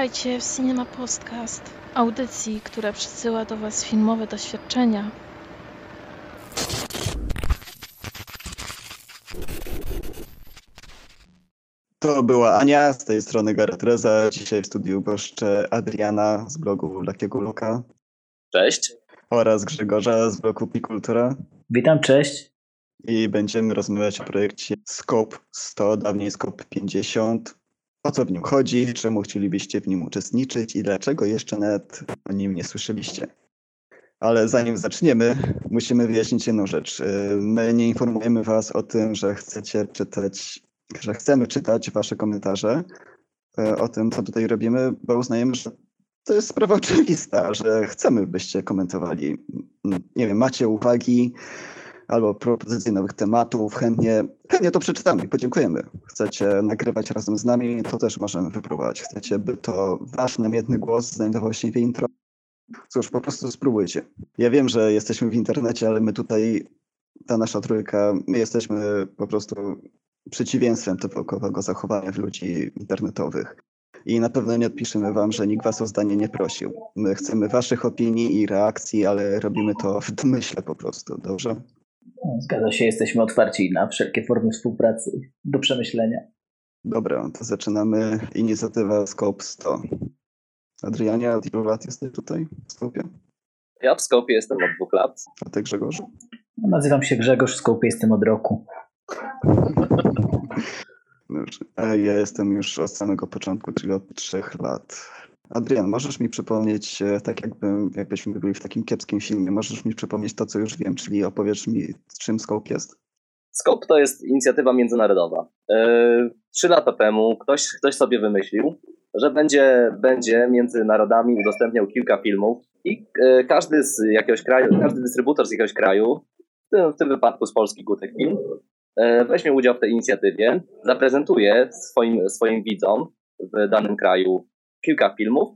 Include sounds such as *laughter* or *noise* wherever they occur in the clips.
Witajcie w Cinema Podcast, audycji, która przesyła do Was filmowe doświadczenia. To była Ania z tej strony Garatreza. Dzisiaj w studiu goszczę Adriana z blogu Lakiego Luka Cześć. oraz Grzegorza z blogu Pikultura. Witam, cześć. I będziemy rozmawiać o projekcie Scope 100, dawniej Scope 50. O co w nim chodzi, czemu chcielibyście w nim uczestniczyć i dlaczego jeszcze nawet o nim nie słyszeliście. Ale zanim zaczniemy, musimy wyjaśnić jedną rzecz. My nie informujemy Was o tym, że chcecie czytać, że chcemy czytać Wasze komentarze yy, o tym, co tutaj robimy, bo uznajemy, że to jest sprawa oczywista, że chcemy, byście komentowali. Nie wiem, macie uwagi albo propozycje nowych tematów, chętnie, chętnie to przeczytamy i podziękujemy. Chcecie nagrywać razem z nami, to też możemy wypróbować. Chcecie, by to wasz namiętny głos znajdował się w intro? Cóż, po prostu spróbujcie. Ja wiem, że jesteśmy w internecie, ale my tutaj, ta nasza trójka, my jesteśmy po prostu przeciwieństwem typowego zachowania ludzi internetowych. I na pewno nie odpiszemy wam, że nikt was o zdanie nie prosił. My chcemy waszych opinii i reakcji, ale robimy to w domyśle po prostu, dobrze? No, Zgadza się, jesteśmy otwarci na wszelkie formy współpracy do przemyślenia. Dobra, to zaczynamy. Inicjatywa Scope 100. Adriania, od ilu lat jesteś tutaj w Skopie? Ja w Skopie jestem od dwóch lat. A ty Grzegorzu? Nazywam się Grzegorz, w Skopie jestem od roku. *laughs* A ja jestem już od samego początku, czyli od trzech lat. Adrian, możesz mi przypomnieć, e, tak jakby, jakbyśmy byli w takim kiepskim filmie, możesz mi przypomnieć to, co już wiem, czyli opowiesz mi, czym Scope jest? Scope to jest inicjatywa międzynarodowa. Yy, Trzy lata temu ktoś, ktoś sobie wymyślił, że będzie, będzie między narodami udostępniał kilka filmów i yy, każdy z jakiegoś kraju, każdy dystrybutor z jakiegoś kraju, w tym, w tym wypadku z Polski Gutek Film, weźmie udział w tej inicjatywie, zaprezentuje swoim, swoim widzom w danym kraju kilka filmów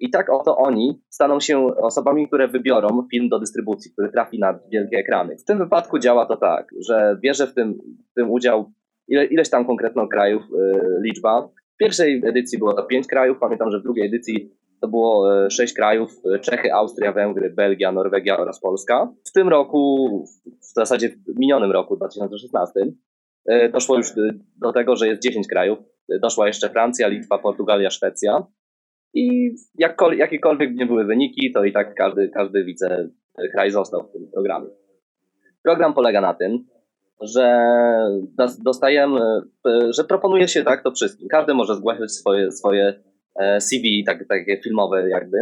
i tak oto oni staną się osobami, które wybiorą film do dystrybucji, który trafi na wielkie ekrany. W tym wypadku działa to tak, że bierze w tym, w tym udział ile, ileś tam konkretną krajów y, liczba. W pierwszej edycji było to pięć krajów, pamiętam, że w drugiej edycji to było y, sześć krajów, y, Czechy, Austria, Węgry, Belgia, Norwegia oraz Polska. W tym roku, w zasadzie w minionym roku, 2016, y, doszło już do tego, że jest 10 krajów. Doszła jeszcze Francja, Litwa, Portugalia, Szwecja. I jakkol- jakiekolwiek nie były wyniki, to i tak każdy, każdy wicekraj został w tym programie. Program polega na tym, że dos- dostajemy, e, że proponuje się tak to wszystkim. Każdy może zgłaszać swoje, swoje e, CV, tak, takie filmowe jakby,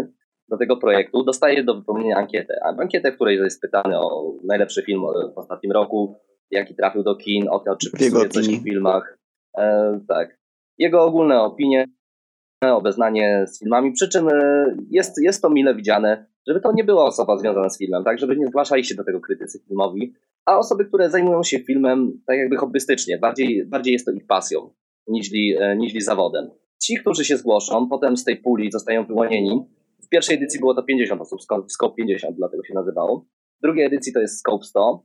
do tego projektu. Dostaje do wypełnienia ankietę. A Ankietę, w której jest pytany o najlepszy film w ostatnim roku, jaki trafił do kin, o to, czy pisuje coś w filmach. E, tak. Jego ogólne opinie, obeznanie z filmami, przy czym e, jest, jest to mile widziane, żeby to nie była osoba związana z filmem, tak, żeby nie zgłaszali się do tego krytycy filmowi, a osoby, które zajmują się filmem tak jakby hobbystycznie, bardziej, bardziej jest to ich pasją niźli, e, niźli zawodem. Ci, którzy się zgłoszą, potem z tej puli zostają wyłonieni. W pierwszej edycji było to 50 osób, Scope- Scope 50, dlatego się nazywało. W drugiej edycji to jest Scope 100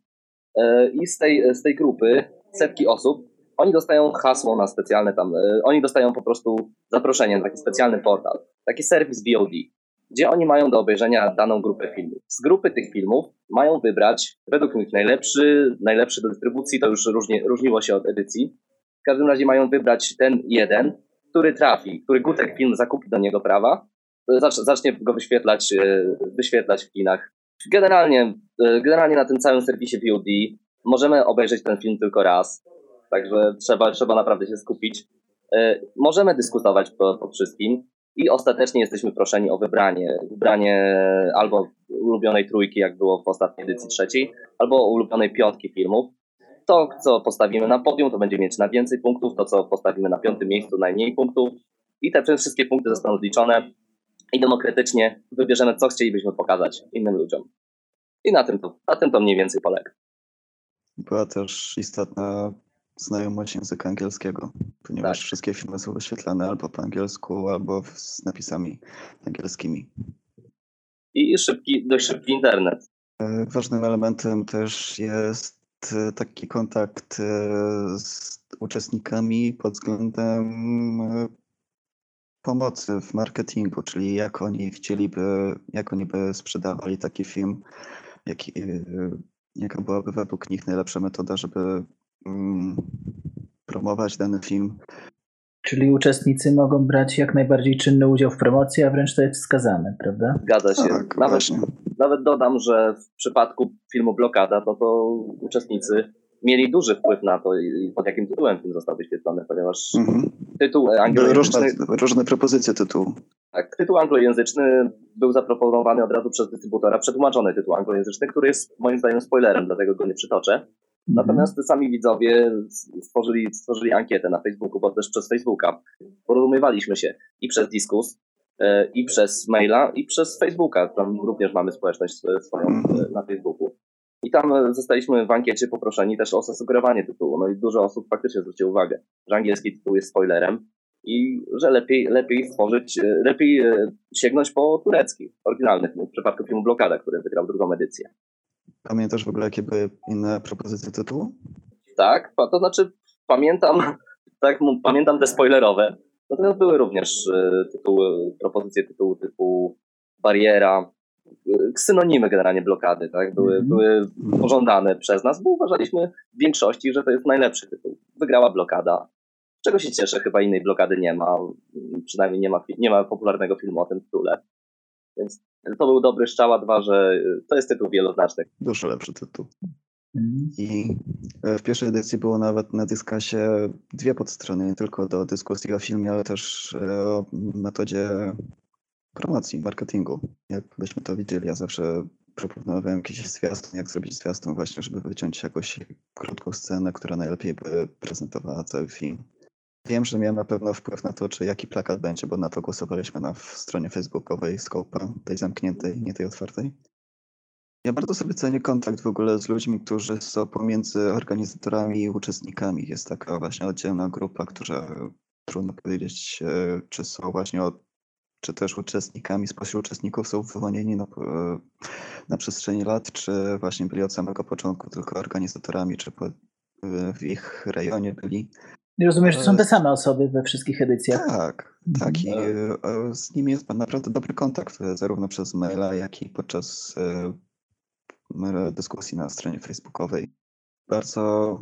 e, i z tej, z tej grupy setki osób oni dostają hasło na specjalne tam, e, oni dostają po prostu zaproszenie na taki specjalny portal, taki serwis VOD, gdzie oni mają do obejrzenia daną grupę filmów. Z grupy tych filmów mają wybrać, według nich najlepszy, najlepszy do dystrybucji, to już różnie, różniło się od edycji. W każdym razie mają wybrać ten jeden, który trafi, który Gutek Film zakupi do niego prawa, e, zacz- zacznie go wyświetlać, e, wyświetlać w kinach. Generalnie, generalnie na tym całym serwisie VOD możemy obejrzeć ten film tylko raz, Także trzeba, trzeba naprawdę się skupić. E, Możemy dyskutować po, po wszystkim i ostatecznie jesteśmy proszeni o wybranie, wybranie albo ulubionej trójki, jak było w ostatniej edycji trzeciej, albo ulubionej piątki filmów. To, co postawimy na podium, to będzie mieć na więcej punktów, to, co postawimy na piątym miejscu, najmniej punktów. I te wszystkie punkty zostaną zliczone i demokratycznie wybierzemy, co chcielibyśmy pokazać innym ludziom. I na tym to, na tym to mniej więcej polega. Była też istotna znajomość języka angielskiego, ponieważ Tak. wszystkie filmy są wyświetlane albo po angielsku, albo z napisami angielskimi. I szybki, dość szybki internet. E, Ważnym elementem też jest e, taki kontakt e, z uczestnikami pod względem pomocy w marketingu, czyli jak oni chcieliby, jak oni by sprzedawali taki film, jaki, y, jaka byłaby według nich najlepsza metoda, żeby promować dany film. Czyli uczestnicy mogą brać jak najbardziej czynny udział w promocji, a wręcz to jest wskazane, prawda? Zgadza się. Tak, nawet, właśnie. nawet dodam, że w przypadku filmu Blokada, to, to uczestnicy mieli duży wpływ na to, i pod jakim tytułem film został wyświetlony, ponieważ Mhm. tytuł Były anglojęzyczny, różne, różne propozycje tytułu. tak, tytuł anglojęzyczny był zaproponowany od razu przez dystrybutora, przetłumaczony tytuł anglojęzyczny, który jest moim zdaniem spoilerem, dlatego go nie przytoczę. Natomiast sami widzowie stworzyli, stworzyli ankietę na Facebooku, bo też przez Facebooka porozumiewaliśmy się i przez dyskus, e, i przez maila, i przez Facebooka. Tam również mamy społeczność e, swoją e, na Facebooku. I tam zostaliśmy w ankiecie poproszeni też o zasugerowanie tytułu. No i dużo osób faktycznie zwróciło uwagę, że angielski tytuł jest spoilerem i że lepiej, lepiej stworzyć, lepiej sięgnąć po turecki, oryginalny film, w przypadku filmu Blokada, który wygrał drugą edycję. Pamiętasz w ogóle, jakie były inne propozycje tytułu? Tak, to znaczy pamiętam, *laughs* tak, pamiętam te spoilerowe. Natomiast były również e, tytuły, propozycje tytułu typu Bariera, e, synonimy generalnie blokady, tak, były, Mhm. były pożądane przez nas, bo uważaliśmy w większości, że to jest najlepszy tytuł. Wygrała blokada. Czego się cieszę, chyba innej blokady nie ma, przynajmniej nie ma, nie ma popularnego filmu o tym tytule. Więc to był dobry strzał, a dwa, że e, to jest tytuł wieloznaczny. Dużo lepszy tytuł. Mhm. I e, w pierwszej edycji było nawet na dyskasie dwie podstrony, nie tylko do dyskusji o filmie, ale też e, o metodzie promocji, marketingu. Jakbyśmy to widzieli, ja zawsze proponowałem jakiś zwiastun, jak zrobić zwiastun właśnie, żeby wyciąć jakąś krótką scenę, która najlepiej by prezentowała cały film. Wiem, że miałem na pewno wpływ na to, czy jaki plakat będzie, bo na to głosowaliśmy na stronie facebookowej Scope'a, tej zamkniętej, nie tej otwartej. Ja bardzo sobie cenię kontakt w ogóle z ludźmi, którzy są pomiędzy organizatorami i uczestnikami. Jest taka właśnie oddzielna grupa, która trudno powiedzieć, e, czy są właśnie od, czy też uczestnikami, spośród uczestników są wyłonieni na, e, na przestrzeni lat, czy właśnie byli od samego początku tylko organizatorami, czy po, e, w ich rejonie byli. I rozumiem, że to są te Ale- same osoby we wszystkich edycjach. Tak, tak. I Mhm. e, z nimi jest naprawdę dobry kontakt, e, zarówno przez maila, jak i podczas e, dyskusji na stronie facebookowej. Bardzo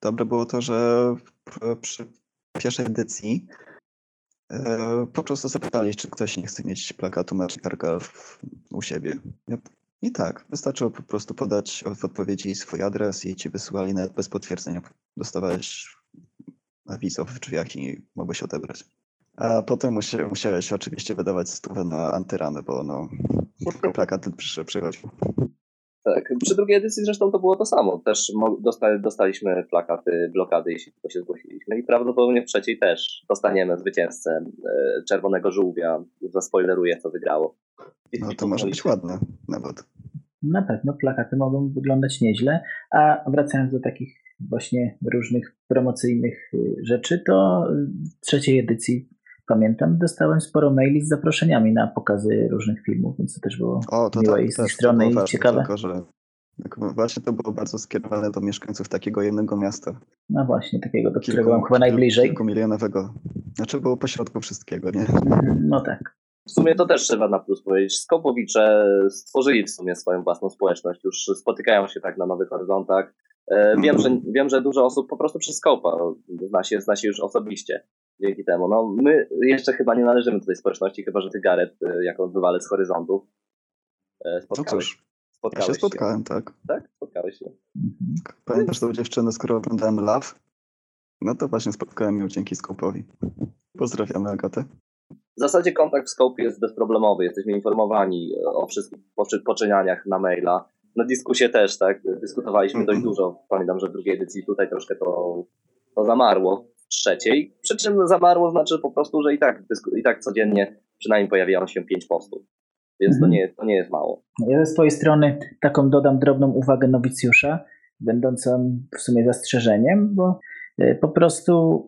dobre było to, że przy pierwszej edycji e, po prostu zapytali, czy ktoś nie chce mieć plakatu Magikarga w- u siebie. I tak, wystarczyło po prostu podać w odpowiedzi swój adres i ci wysyłali nawet bez potwierdzenia. Dostawałeś awizo w drzwiach i mogłeś odebrać. A potem musi, musiałeś oczywiście wydawać stówę na antyramy, bo no, plakat przy, przychodził. Tak, przy drugiej edycji zresztą to było to samo. Też dostaliśmy plakaty, blokady, jeśli tylko się zgłosiliśmy i prawdopodobnie w trzeciej też dostaniemy zwycięzcę e, Czerwonego Żółwia. Zaspoileruję, co wygrało. No to może być ładne nawet. Na pewno plakaty mogą wyglądać nieźle. A wracając do takich właśnie różnych promocyjnych y, rzeczy, to w trzeciej edycji pamiętam, dostałem sporo maili z zaproszeniami na pokazy różnych filmów, więc to też było O, to miłe tak, i z tej strony i ważne, ciekawe. Tylko, że tak, właśnie to było bardzo skierowane do mieszkańców takiego jednego miasta. No właśnie, takiego, do Kilku- którego mam chyba najbliżej. Kilkumilionowego. Znaczy było pośrodku wszystkiego, nie? No tak. W sumie to też trzeba na plus powiedzieć. Skopowicze stworzyli w sumie swoją własną społeczność. Już spotykają się tak na Nowych Horyzontach. E, Wiem, że, wiem, że dużo osób po prostu przez Skopa zna się, zna się już osobiście dzięki temu. No, my jeszcze chyba nie należymy do tej społeczności, chyba że ty, Gareth, e, jako bywalec z Horyzontów, e, No spotkałeś, cóż, ja spotkałeś się spotkałem, tak. Tak? Spotkałeś się. Mhm. Pamiętasz tą dziewczynę, skoro oglądałem Love? No to właśnie spotkałem ją dzięki Skopowi. Pozdrawiamy Agatę. W zasadzie kontakt w Scope jest bezproblemowy. Jesteśmy informowani o wszystkich poczy- poczynianiach na maila. Na dyskusie też, tak? Dyskutowaliśmy dość dużo. Pamiętam, że w drugiej edycji tutaj troszkę to, to zamarło. W trzeciej. Przy czym zamarło znaczy po prostu, że i tak, i tak codziennie przynajmniej pojawiało się pięć postów. Więc to, Mhm. nie, to nie jest mało. Ja ze swojej strony taką dodam drobną uwagę nowicjusza, będącą w sumie zastrzeżeniem, bo y, po prostu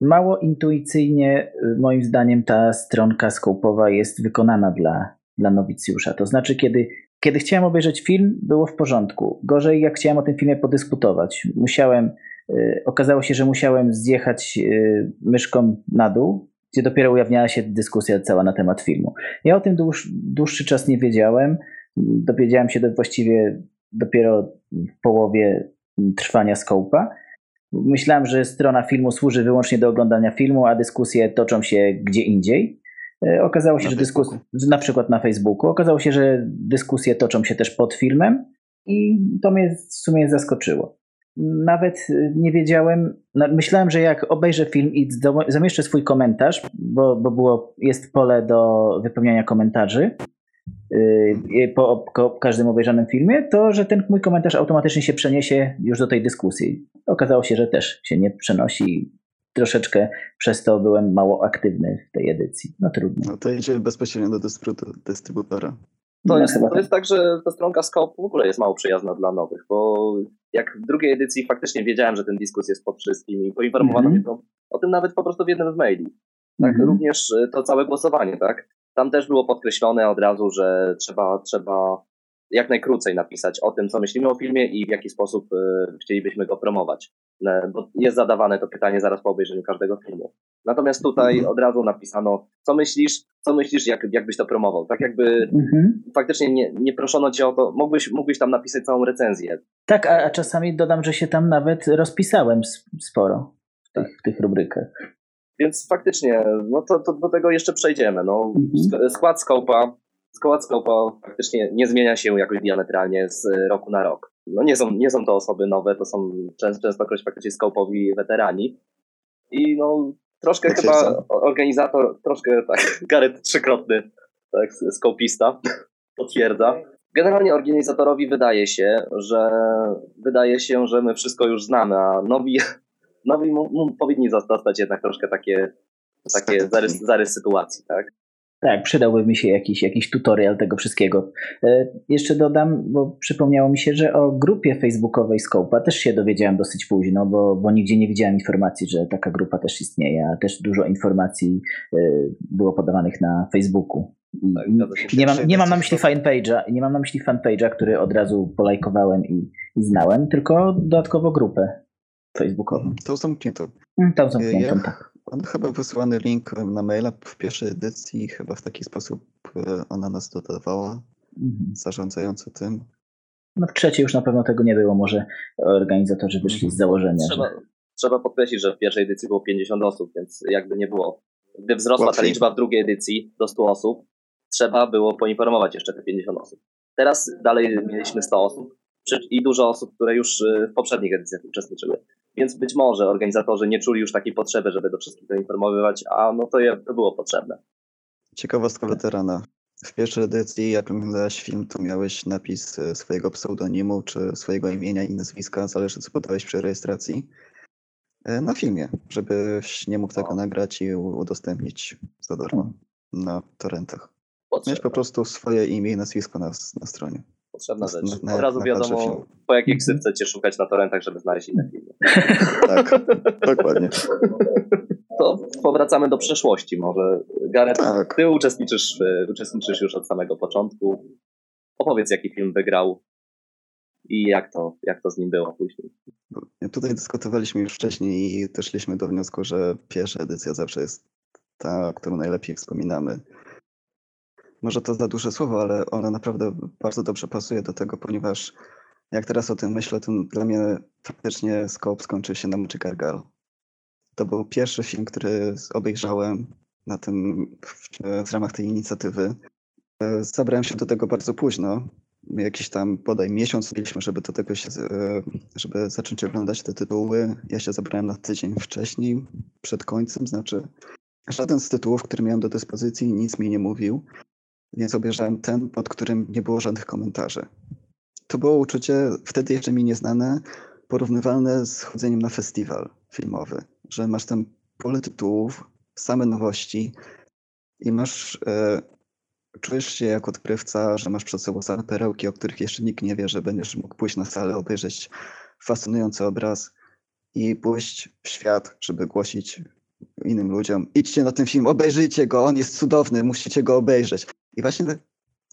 mało intuicyjnie, y, moim zdaniem, ta stronka skopowa jest wykonana dla, dla nowicjusza. To znaczy, kiedy, kiedy chciałem obejrzeć film, było w porządku. Gorzej, jak chciałem o tym filmie podyskutować. Musiałem, y, okazało się, że musiałem zjechać y, myszką na dół gdzie dopiero ujawniała się dyskusja cała na temat filmu. Ja o tym dłuż, dłuższy czas nie wiedziałem. Dowiedziałem się do, właściwie dopiero w połowie trwania Scope'a. Myślałem, że strona filmu służy wyłącznie do oglądania filmu, a dyskusje toczą się gdzie indziej. E, okazało się, Na że dyskusje, na przykład na Facebooku, okazało się, że dyskusje toczą się też pod filmem i to mnie w sumie zaskoczyło. Nawet e, nie wiedziałem, no, myślałem, że jak obejrzę film i do- zamieszczę swój komentarz, bo, bo było, jest pole do wypełniania komentarzy yy, po, po każdym obejrzanym filmie, to że ten mój komentarz automatycznie się przeniesie już do tej dyskusji. Okazało się, że też się nie przenosi. Troszeczkę przez to byłem mało aktywny w tej edycji. No trudno. No to idzie bezpośrednio do dystrybu- dystrybutora. To, No, jest, to tak. jest tak, że ta stronka Scope w ogóle jest mało przyjazna dla nowych, bo jak w drugiej edycji faktycznie wiedziałem, że ten dyskus jest pod wszystkim i poinformowano Mhm. mnie to, o tym nawet po prostu w jednym z maili. Tak, Mhm. również y, to całe głosowanie, tak? Tam też było podkreślone od razu, że trzeba, trzeba jak najkrócej napisać o tym, co myślimy o filmie i w jaki sposób y, chcielibyśmy go promować. E, Bo jest zadawane to pytanie zaraz po obejrzeniu każdego filmu. Natomiast tutaj Mhm. od razu napisano, co myślisz, co myślisz, jak, jakbyś to promował. Tak jakby Mhm. faktycznie nie, nie proszono cię o to, mógłbyś, mógłbyś tam napisać całą recenzję. Tak, a, a czasami dodam, że się tam nawet rozpisałem sporo w tych, w tych rubrykach. Więc faktycznie, no to, to do tego jeszcze przejdziemy. No, Mhm. sk- skład Scope'a, skład Scope'a faktycznie nie zmienia się jakoś diametralnie z roku na rok. No nie są, nie są to osoby nowe, to są często, częstokroć faktycznie Scope'owi weterani. I no troszkę chyba organizator, troszkę tak, *laughs* Gareth trzykrotny, tak, skopista, *laughs* potwierdza. Generalnie organizatorowi wydaje się, że wydaje się, że my wszystko już znamy, a nowi, *laughs* nowi mu, mu powinni zostać jednak troszkę takie, takie zarys, zarys sytuacji, tak? Tak, przydałby mi się jakiś, jakiś tutorial tego wszystkiego. E, jeszcze dodam, bo przypomniało mi się, że o grupie facebookowej Scope'a też się dowiedziałem dosyć późno, bo, bo nigdzie nie widziałem informacji, że taka grupa też istnieje, a też dużo informacji e, było podawanych na Facebooku. I, się. nie, mam, nie mam na myśli fanpage'a, nie mam na myśli fanpage'a, który od razu polajkowałem i, i znałem, tylko dodatkowo grupę facebookową. To zamknięto. Mm, Tam zamkniętą, Ja- tak. On chyba wysłany link na maila w pierwszej edycji, chyba w taki sposób e, ona nas dodawała, Mhm. zarządzający tym. No w trzeciej już na pewno tego nie było, może organizatorzy wyszli z założenia, że... Trzeba, trzeba podkreślić, że w pierwszej edycji było 50 osób, więc jakby nie było. Gdy wzrosła ta Łatwiej. liczba w drugiej edycji do 100 osób, trzeba było poinformować jeszcze te 50 osób. Teraz dalej mieliśmy 100 osób i dużo osób, które już y, w poprzednich edycjach uczestniczyły. Więc być może organizatorzy nie czuli już takiej potrzeby, żeby do wszystkich to informowywać, a no to, je, to było potrzebne. Ciekawostka weterana. W pierwszej edycji, jak oglądałeś film, to miałeś napis e, swojego pseudonimu, czy swojego imienia i nazwiska, zależy co podałeś przy rejestracji, e, na filmie, żebyś nie mógł tego nagrać i udostępnić za darmo na torrentach. Miałeś po prostu swoje imię i nazwisko na, na stronie. Potrzebna na- rzecz. na- Od razu wiadomo, po jakiej ksywce cię szukać na torrentach, żeby znaleźć inne filmy. *laughs* Tak, dokładnie. To powracamy do przeszłości może. Gareth, Tak. ty uczestniczysz, w- uczestniczysz już od samego początku. Opowiedz, jaki film wygrał i jak to, jak to z nim było później. Tutaj dyskutowaliśmy już wcześniej i doszliśmy do wniosku, że pierwsza edycja zawsze jest ta, którą najlepiej wspominamy. Może to za duże słowo, ale ona naprawdę bardzo dobrze pasuje do tego, ponieważ jak teraz o tym myślę, to dla mnie faktycznie Scope skończył się na Muczy Gargal. To był pierwszy film, który obejrzałem na tym, w, w ramach tej inicjatywy. E, Zabrałem się do tego bardzo późno. Jakiś tam bodaj miesiąc mieliśmy, żeby do tego się, e, żeby zacząć oglądać te tytuły. Ja się zabrałem na tydzień wcześniej, przed końcem, znaczy żaden z tytułów, który miałem do dyspozycji, nic mi nie mówił, więc obejrzałem ten, pod którym nie było żadnych komentarzy. To było uczucie wtedy jeszcze mi nieznane, porównywalne z chodzeniem na festiwal filmowy, że masz tam pole tytułów, same nowości i masz, e, czujesz się jak odkrywca, że masz przed sobą same perełki, o których jeszcze nikt nie wie, że będziesz mógł pójść na salę, obejrzeć fascynujący obraz i pójść w świat, żeby głosić innym ludziom. Idźcie na ten film, obejrzyjcie go, on jest cudowny, musicie go obejrzeć. I właśnie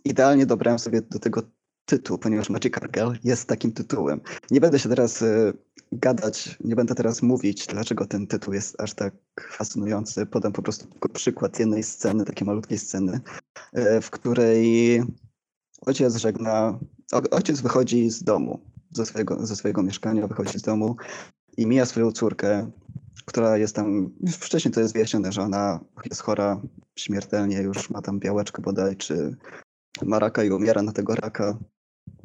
idealnie dobrałem sobie do tego tytuł, ponieważ Magical Girl jest takim tytułem. Nie będę się teraz y, gadać, nie będę teraz mówić, dlaczego ten tytuł jest aż tak fascynujący. Podam po prostu przykład jednej sceny, takiej malutkiej sceny, y, w której ojciec żegna, ojciec wychodzi z domu, ze swojego, ze swojego mieszkania, wychodzi z domu i mija swoją córkę, która jest tam, wcześniej to jest wyjaśnione, że ona jest chora śmiertelnie, już ma tam białeczkę bodaj, czy ma raka i umiera na tego raka.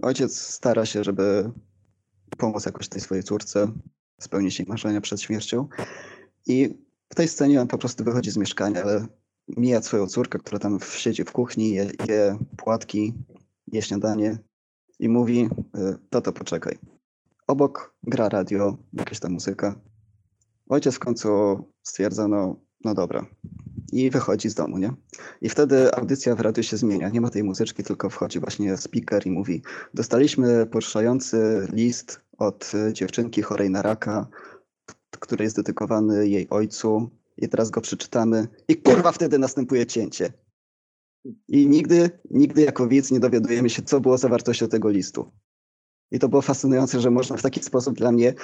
Ojciec stara się, żeby pomóc jakoś tej swojej córce, spełnić jej marzenia przed śmiercią. I w tej scenie on po prostu wychodzi z mieszkania, ale mija swoją córkę, która tam siedzi w kuchni, je, je płatki, je śniadanie i mówi, y, tato poczekaj. Obok gra radio, jakaś ta muzyka. Ojciec w końcu stwierdza, no, no dobra. I wychodzi z domu, nie? I wtedy audycja w radiu się zmienia. Nie ma tej muzyczki, tylko wchodzi właśnie speaker i mówi: Dostaliśmy poruszający list od dziewczynki chorej na raka, który jest dedykowany jej ojcu. I teraz go przeczytamy. I kurwa wtedy następuje cięcie. I nigdy, nigdy jako widz nie dowiadujemy się, co było zawartością tego listu. I to było fascynujące, że można w taki sposób dla mnie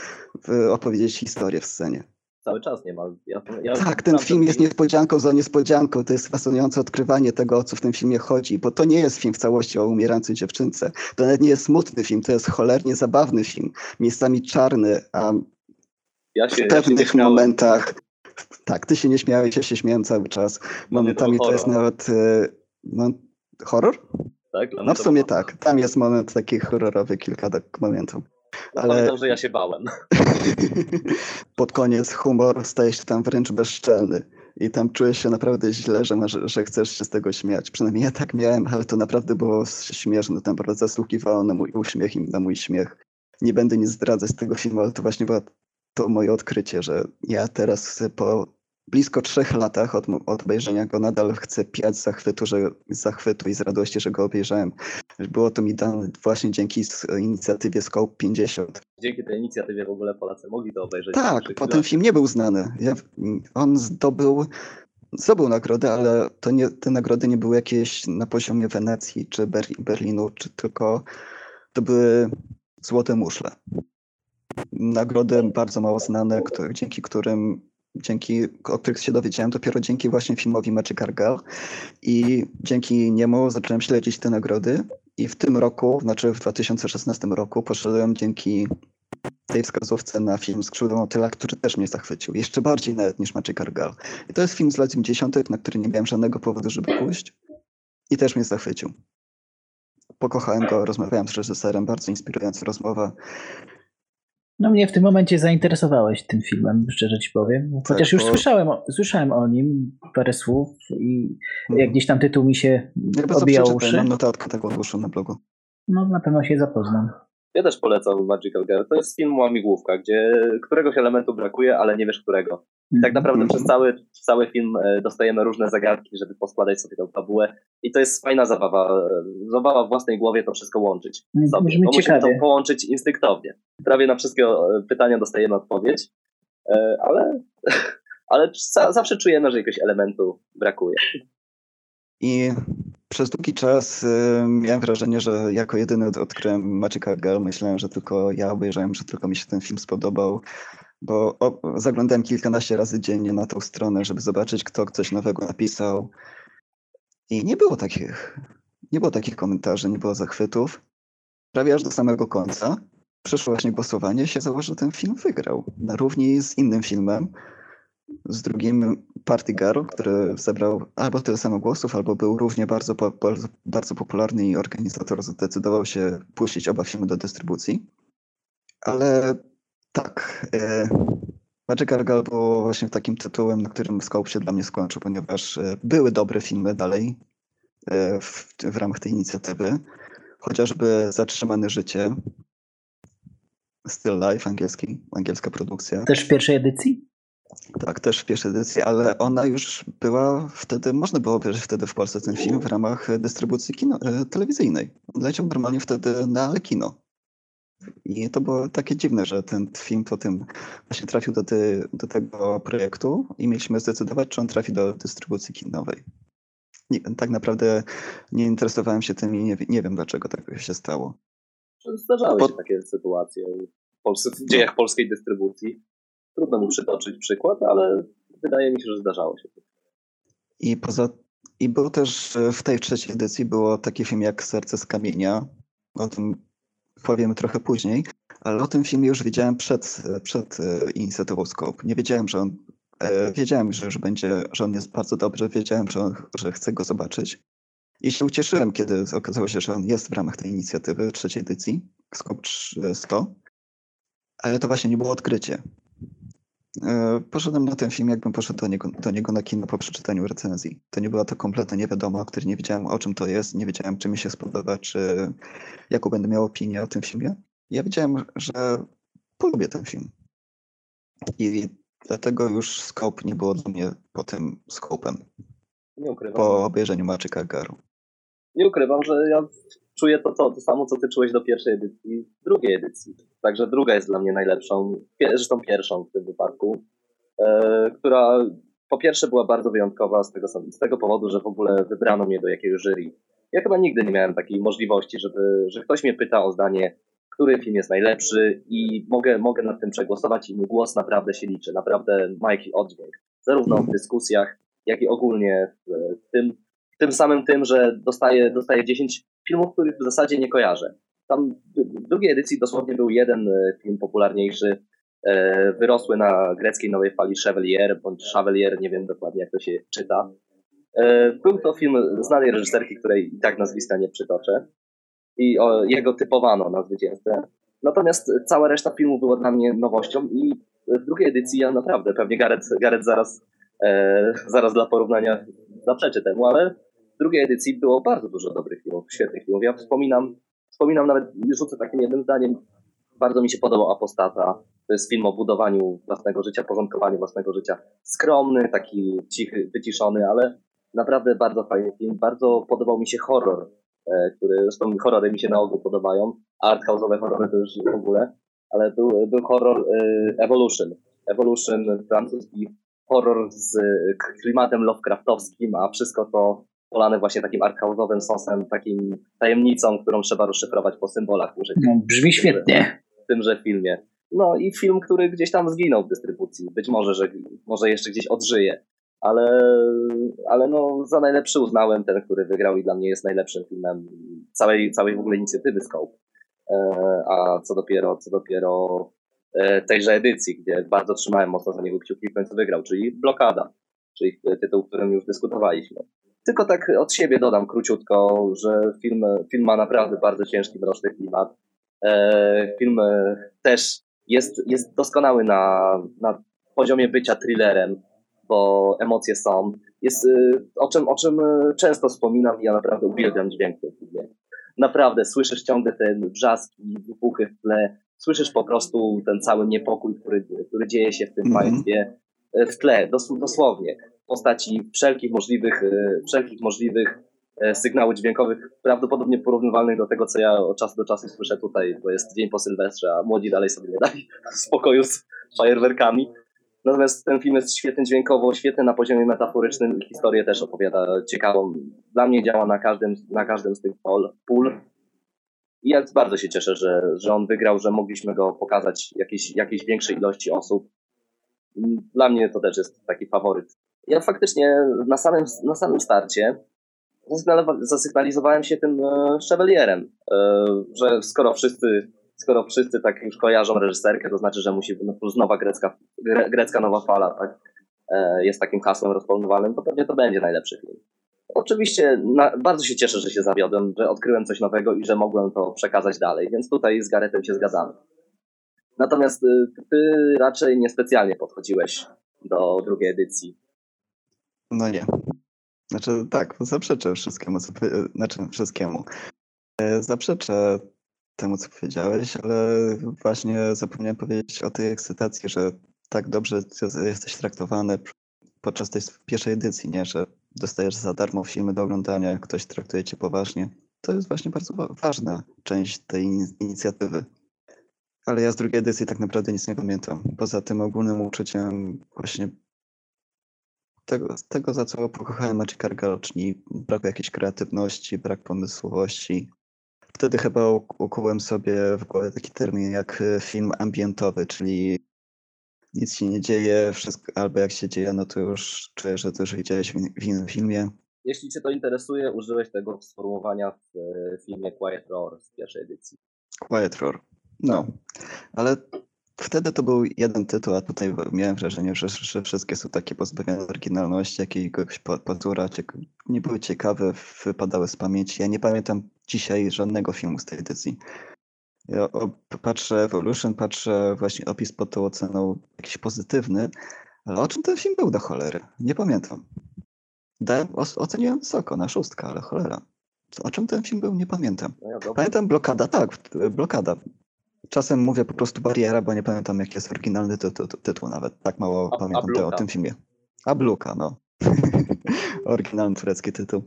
opowiedzieć historię w scenie cały czas nie ma. Ja, ja tak, ten film jest niespodzianką za niespodzianką. To jest fascynujące odkrywanie tego, o co w tym filmie chodzi, bo to nie jest film w całości o umierającej dziewczynce. To nawet nie jest smutny film, to jest cholernie zabawny film. Miejscami czarny, a ja się, w pewnych ja momentach. Tak, ty się nie śmiałeś, ja się śmiałem cały czas. Momentami to jest nawet. No, horror? Tak, no w sumie tak. Tam jest moment taki horrorowy, kilka tak momentów. Ale... Pamiętam, że ja się bałem. *laughs* Pod koniec humor staje się tam wręcz bezczelny. I tam czujesz się naprawdę źle, że, masz, że chcesz się z tego śmiać. Przynajmniej ja tak miałem, ale to naprawdę było śmieszne. Tam naprawdę zasługiwało na mój uśmiech i na mój śmiech. Nie będę nic zdradzać z tego filmu, ale to właśnie było to moje odkrycie, że ja teraz po blisko trzech latach od, od obejrzenia go nadal chcę piać zachwytu, że, zachwytu i z radości, że go obejrzałem. Było to mi dane właśnie dzięki inicjatywie Scope 50. Dzięki tej inicjatywie w ogóle Polacy mogli to obejrzeć. Tak, bo ten film nie był znany. Ja, on zdobył, zdobył nagrodę, ale to nie, te nagrody nie były jakieś na poziomie Wenecji czy Berlinu, czy tylko to były złote muszle. Nagrody bardzo mało znane, które, dzięki którym dzięki, o których się dowiedziałem dopiero dzięki właśnie filmowi Magic Girl i dzięki niemu zacząłem śledzić te nagrody i w tym roku, znaczy w 2016 roku poszedłem dzięki tej wskazówce na film Skrzydło Motyla, który też mnie zachwycił. Jeszcze bardziej nawet niż Magic Girl. I to jest film z lat 90., na który nie miałem żadnego powodu, żeby pójść i też mnie zachwycił. Pokochałem go, rozmawiałem z reżyserem, bardzo inspirująca rozmowa. No mnie w tym momencie zainteresowałeś tym filmem, szczerze ci powiem. Chociaż tak, już bo... słyszałem, o, słyszałem o nim parę słów i hmm. jak gdzieś tam tytuł mi się Jakby obijał uszy. Mam notatkę taką dłuższą na blogu. No na pewno się zapoznam. Ja też polecam Magical Girl. To jest film łamigłówka, gdzie któregoś elementu brakuje, ale nie wiesz którego. I tak naprawdę mm. przez cały, cały film e, dostajemy różne zagadki, żeby poskładać sobie tę fabułę. I to jest fajna zabawa. E, zabawa w własnej głowie to wszystko łączyć. Mm, sobie. Brzmi musimy to połączyć instynktownie. Prawie na wszystkie e, pytania dostajemy odpowiedź, ale, *laughs* ale zawsze czujemy, że jakiegoś elementu brakuje. I przez długi czas miałem wrażenie, że jako jedyny odkryłem Magical Girl. Myślałem, że tylko ja obejrzałem, że tylko mi się ten film spodobał, bo zaglądałem kilkanaście razy dziennie na tą stronę, żeby zobaczyć, kto coś nowego napisał. I nie było takich, nie było takich komentarzy, nie było zachwytów. Prawie aż do samego końca. Przyszło właśnie głosowanie, się założył, że ten film wygrał. Na równi z innym filmem, z drugim Party Girl, który zebrał albo tyle samo głosów, albo był równie bardzo, bardzo, bardzo popularny i organizator zdecydował się puścić oba filmy do dystrybucji. Ale tak, e, Magic Girl było właśnie takim tytułem, na którym scope się dla mnie skończył, ponieważ e, były dobre filmy dalej e, w, w ramach tej inicjatywy. Chociażby Zatrzymane Życie, Still Life angielski, angielska produkcja. Też w pierwszej edycji? Tak, też w pierwszej edycji, ale ona już była wtedy, można było obejrzeć wtedy w Polsce ten film w ramach dystrybucji kino, e, telewizyjnej. Leciał normalnie wtedy na kino. I to było takie dziwne, że ten film potem właśnie trafił do, ty, do tego projektu i mieliśmy zdecydować, czy on trafi do dystrybucji kinowej. nie, tak naprawdę nie interesowałem się tym i nie, nie wiem dlaczego tak się stało. Zdarzały Po- się takie sytuacje w, Polsce, w dziejach polskiej dystrybucji. Trudno mi przytoczyć przykład, ale wydaje mi się, że zdarzało się. I poza i był też e, w tej trzeciej edycji było taki film jak Serce z kamienia. O tym powiemy trochę później, ale o tym filmie już wiedziałem przed, przed e, inicjatywą Scope. Nie wiedziałem, że on e, wiedziałem, że, że będzie, że on jest bardzo dobry, wiedziałem, że, on, że chcę go zobaczyć. I się ucieszyłem, kiedy okazało się, że on jest w ramach tej inicjatywy trzeciej edycji, Scope 100. Ale to właśnie nie było odkrycie. E, Poszedłem na ten film, jakbym poszedł do niego, do niego na kino po przeczytaniu recenzji. To nie była to kompletna niewiadoma, o której nie wiedziałem o czym to jest, nie wiedziałem czy mi się spodoba, czy jaką będę miał opinię o tym filmie. Ja wiedziałem, że polubię ten film. I dlatego już Scope nie było dla mnie potem Scope'em Nie ukrywam. po obejrzeniu Maczyka Garu. Nie ukrywam, że ja czuję to, to, to samo, co ty czułeś do pierwszej edycji, drugiej edycji. Także druga jest dla mnie najlepszą, zresztą pierwszą w tym wypadku, e, która po pierwsze była bardzo wyjątkowa z tego, z tego powodu, że w ogóle wybrano mnie do jakiegoś jury. Ja chyba nigdy nie miałem takiej możliwości, żeby, że ktoś mnie pyta o zdanie, który film jest najlepszy i mogę, mogę nad tym przegłosować i mój głos naprawdę się liczy, naprawdę ma jakiś oddźwięk. Zarówno w dyskusjach, jak i ogólnie w, w tym, tym samym tym, że dostaję, dostaję 10 filmów, których w zasadzie nie kojarzę. Tam w drugiej edycji dosłownie był jeden e, film popularniejszy, e, wyrosły na greckiej nowej fali Chevalier, bądź Chevalier, nie wiem dokładnie jak to się czyta. E, Był to film znanej reżyserki, której i tak nazwiska nie przytoczę. I jego typowano na zwycięzcę. Natomiast cała reszta filmów była dla mnie nowością i w drugiej edycji ja naprawdę, pewnie Gareth, Gareth zaraz, zaraz dla porównania zaprzeczy temu, ale w drugiej edycji było bardzo dużo dobrych filmów, świetnych filmów. Ja wspominam, wspominam nawet, rzucę takim jednym zdaniem, bardzo mi się podobał Apostata. To jest film o budowaniu własnego życia, porządkowaniu własnego życia. Skromny, taki cichy, wyciszony, ale naprawdę bardzo fajny film. Bardzo podobał mi się horror, e, który, zresztą horrory mi się na ogół podobają. Arthouse'owe horrory to już w ogóle, ale był, był horror e, Evolution. Evolution, francuski horror z klimatem Lovecraftowskim, a wszystko to polane właśnie takim arthouse'owym sosem, takim tajemnicą, którą trzeba rozszyfrować po symbolach użytych No, brzmi świetnie. w tymże filmie. No i film, który gdzieś tam zginął w dystrybucji. Być może, że może jeszcze gdzieś odżyje. Ale, ale no, za najlepszy uznałem ten, który wygrał i dla mnie jest najlepszym filmem całej, całej w ogóle inicjatywy Scope. E, A co dopiero, co dopiero e, tejże edycji, gdzie bardzo trzymałem mocno za niego kciuki i w końcu wygrał, czyli Blokada, czyli tytuł, o którym już dyskutowaliśmy. Tylko tak od siebie dodam króciutko, że film, film ma naprawdę bardzo ciężki, mroczny klimat. E, Film też jest, jest doskonały na, na poziomie bycia thrillerem, bo emocje są. Jest, e, o, czym, o czym często wspominam, ja naprawdę uwielbiam dźwięk w tym filmie. Naprawdę słyszysz ciągle te wrzaski, wybuchy w tle, słyszysz po prostu ten cały niepokój, który, który dzieje się w tym Mhm. państwie e, w tle, dos, dosłownie w postaci wszelkich możliwych, e, wszelkich możliwych e, sygnałów dźwiękowych, prawdopodobnie porównywalnych do tego, co ja od czasu do czasu słyszę tutaj, bo jest dzień po Sylwestrze, a młodzi dalej sobie nie dali *laughs* spokoju z fajerwerkami. Natomiast ten film jest świetny dźwiękowo, świetny na poziomie metaforycznym i historię też opowiada ciekawą. Dla mnie działa na każdym, na każdym z tych pól. I ja bardzo się cieszę, że, że on wygrał, że mogliśmy go pokazać jakiejś, jakiejś większej ilości osób. Dla mnie to też jest taki faworyt. Ja faktycznie na samym, na samym starcie zasygnalizowa- zasygnalizowałem się tym e, Chevalierem, e, że skoro wszyscy, skoro wszyscy tak już kojarzą reżyserkę, to znaczy, że musi no, plus nowa grecka, gre, grecka nowa fala, tak, e, jest takim hasłem rozpoznawalnym, to pewnie to będzie najlepszy film. Oczywiście na, bardzo się cieszę, że się zawiodłem, że odkryłem coś nowego i że mogłem to przekazać dalej, więc tutaj z Garetem się zgadzamy. Natomiast y, ty raczej niespecjalnie podchodziłeś do drugiej edycji. No nie. Znaczy tak, zaprzeczę wszystkiemu, co, znaczy wszystkiemu. E, Zaprzeczę temu, co powiedziałeś, ale właśnie zapomniałem powiedzieć o tej ekscytacji, że tak dobrze jesteś traktowany podczas tej pierwszej edycji, nie? Że dostajesz za darmo filmy do oglądania, ktoś traktuje cię poważnie. To jest właśnie bardzo wa- ważna część tej in- inicjatywy. Ale ja z drugiej edycji tak naprawdę nic nie pamiętam. Poza tym ogólnym uczuciem właśnie tego, tego za co pokochałem Magic Argyle, czyli brak jakiejś kreatywności, brak pomysłowości. Wtedy chyba ukułem sobie w głowie taki termin jak e, film ambientowy, czyli nic się nie dzieje, wszystko, albo jak się dzieje, no to już czuję, że to już widziałeś w, innym filmie. Jeśli Cię to interesuje, użyłeś tego sformułowania w e, filmie Quiet Roar z pierwszej edycji. Quiet Roar. No, ale wtedy to był jeden tytuł, a tutaj miałem wrażenie, że, że wszystkie są takie pozbawione oryginalności, jakiegoś pazura, nie były ciekawe, wypadały z pamięci. Ja nie pamiętam dzisiaj żadnego filmu z tej edycji. Ja patrzę Evolution, patrzę właśnie opis pod tą oceną jakiś pozytywny, ale o czym ten film był do cholery? Nie pamiętam. Dałem, oceniłem wysoko, na szóstkę, ale cholera. O czym ten film był? Nie pamiętam. No pamiętam blokada, tak, blokada. Czasem mówię po prostu bariera, bo nie pamiętam jaki jest oryginalny tytuł, tytuł nawet. Tak mało a, pamiętam a o tym filmie. A Bluka, no. *laughs* Oryginalny turecki tytuł.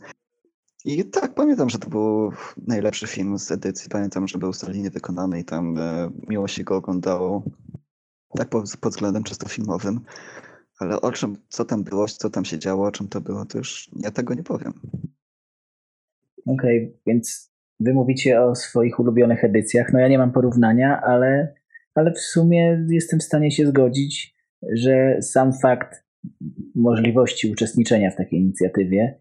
I tak, pamiętam, że to był najlepszy film z edycji. Pamiętam, że był solidnie wykonany i tam e, miło się go oglądało. Tak pod, pod względem czysto filmowym. Ale o czym, co tam było, co tam się działo, o czym to było, to już ja tego nie powiem. Okej, okay, więc wy mówicie o swoich ulubionych edycjach. No ja nie mam porównania, ale, ale w sumie jestem w stanie się zgodzić, że sam fakt możliwości uczestniczenia w takiej inicjatywie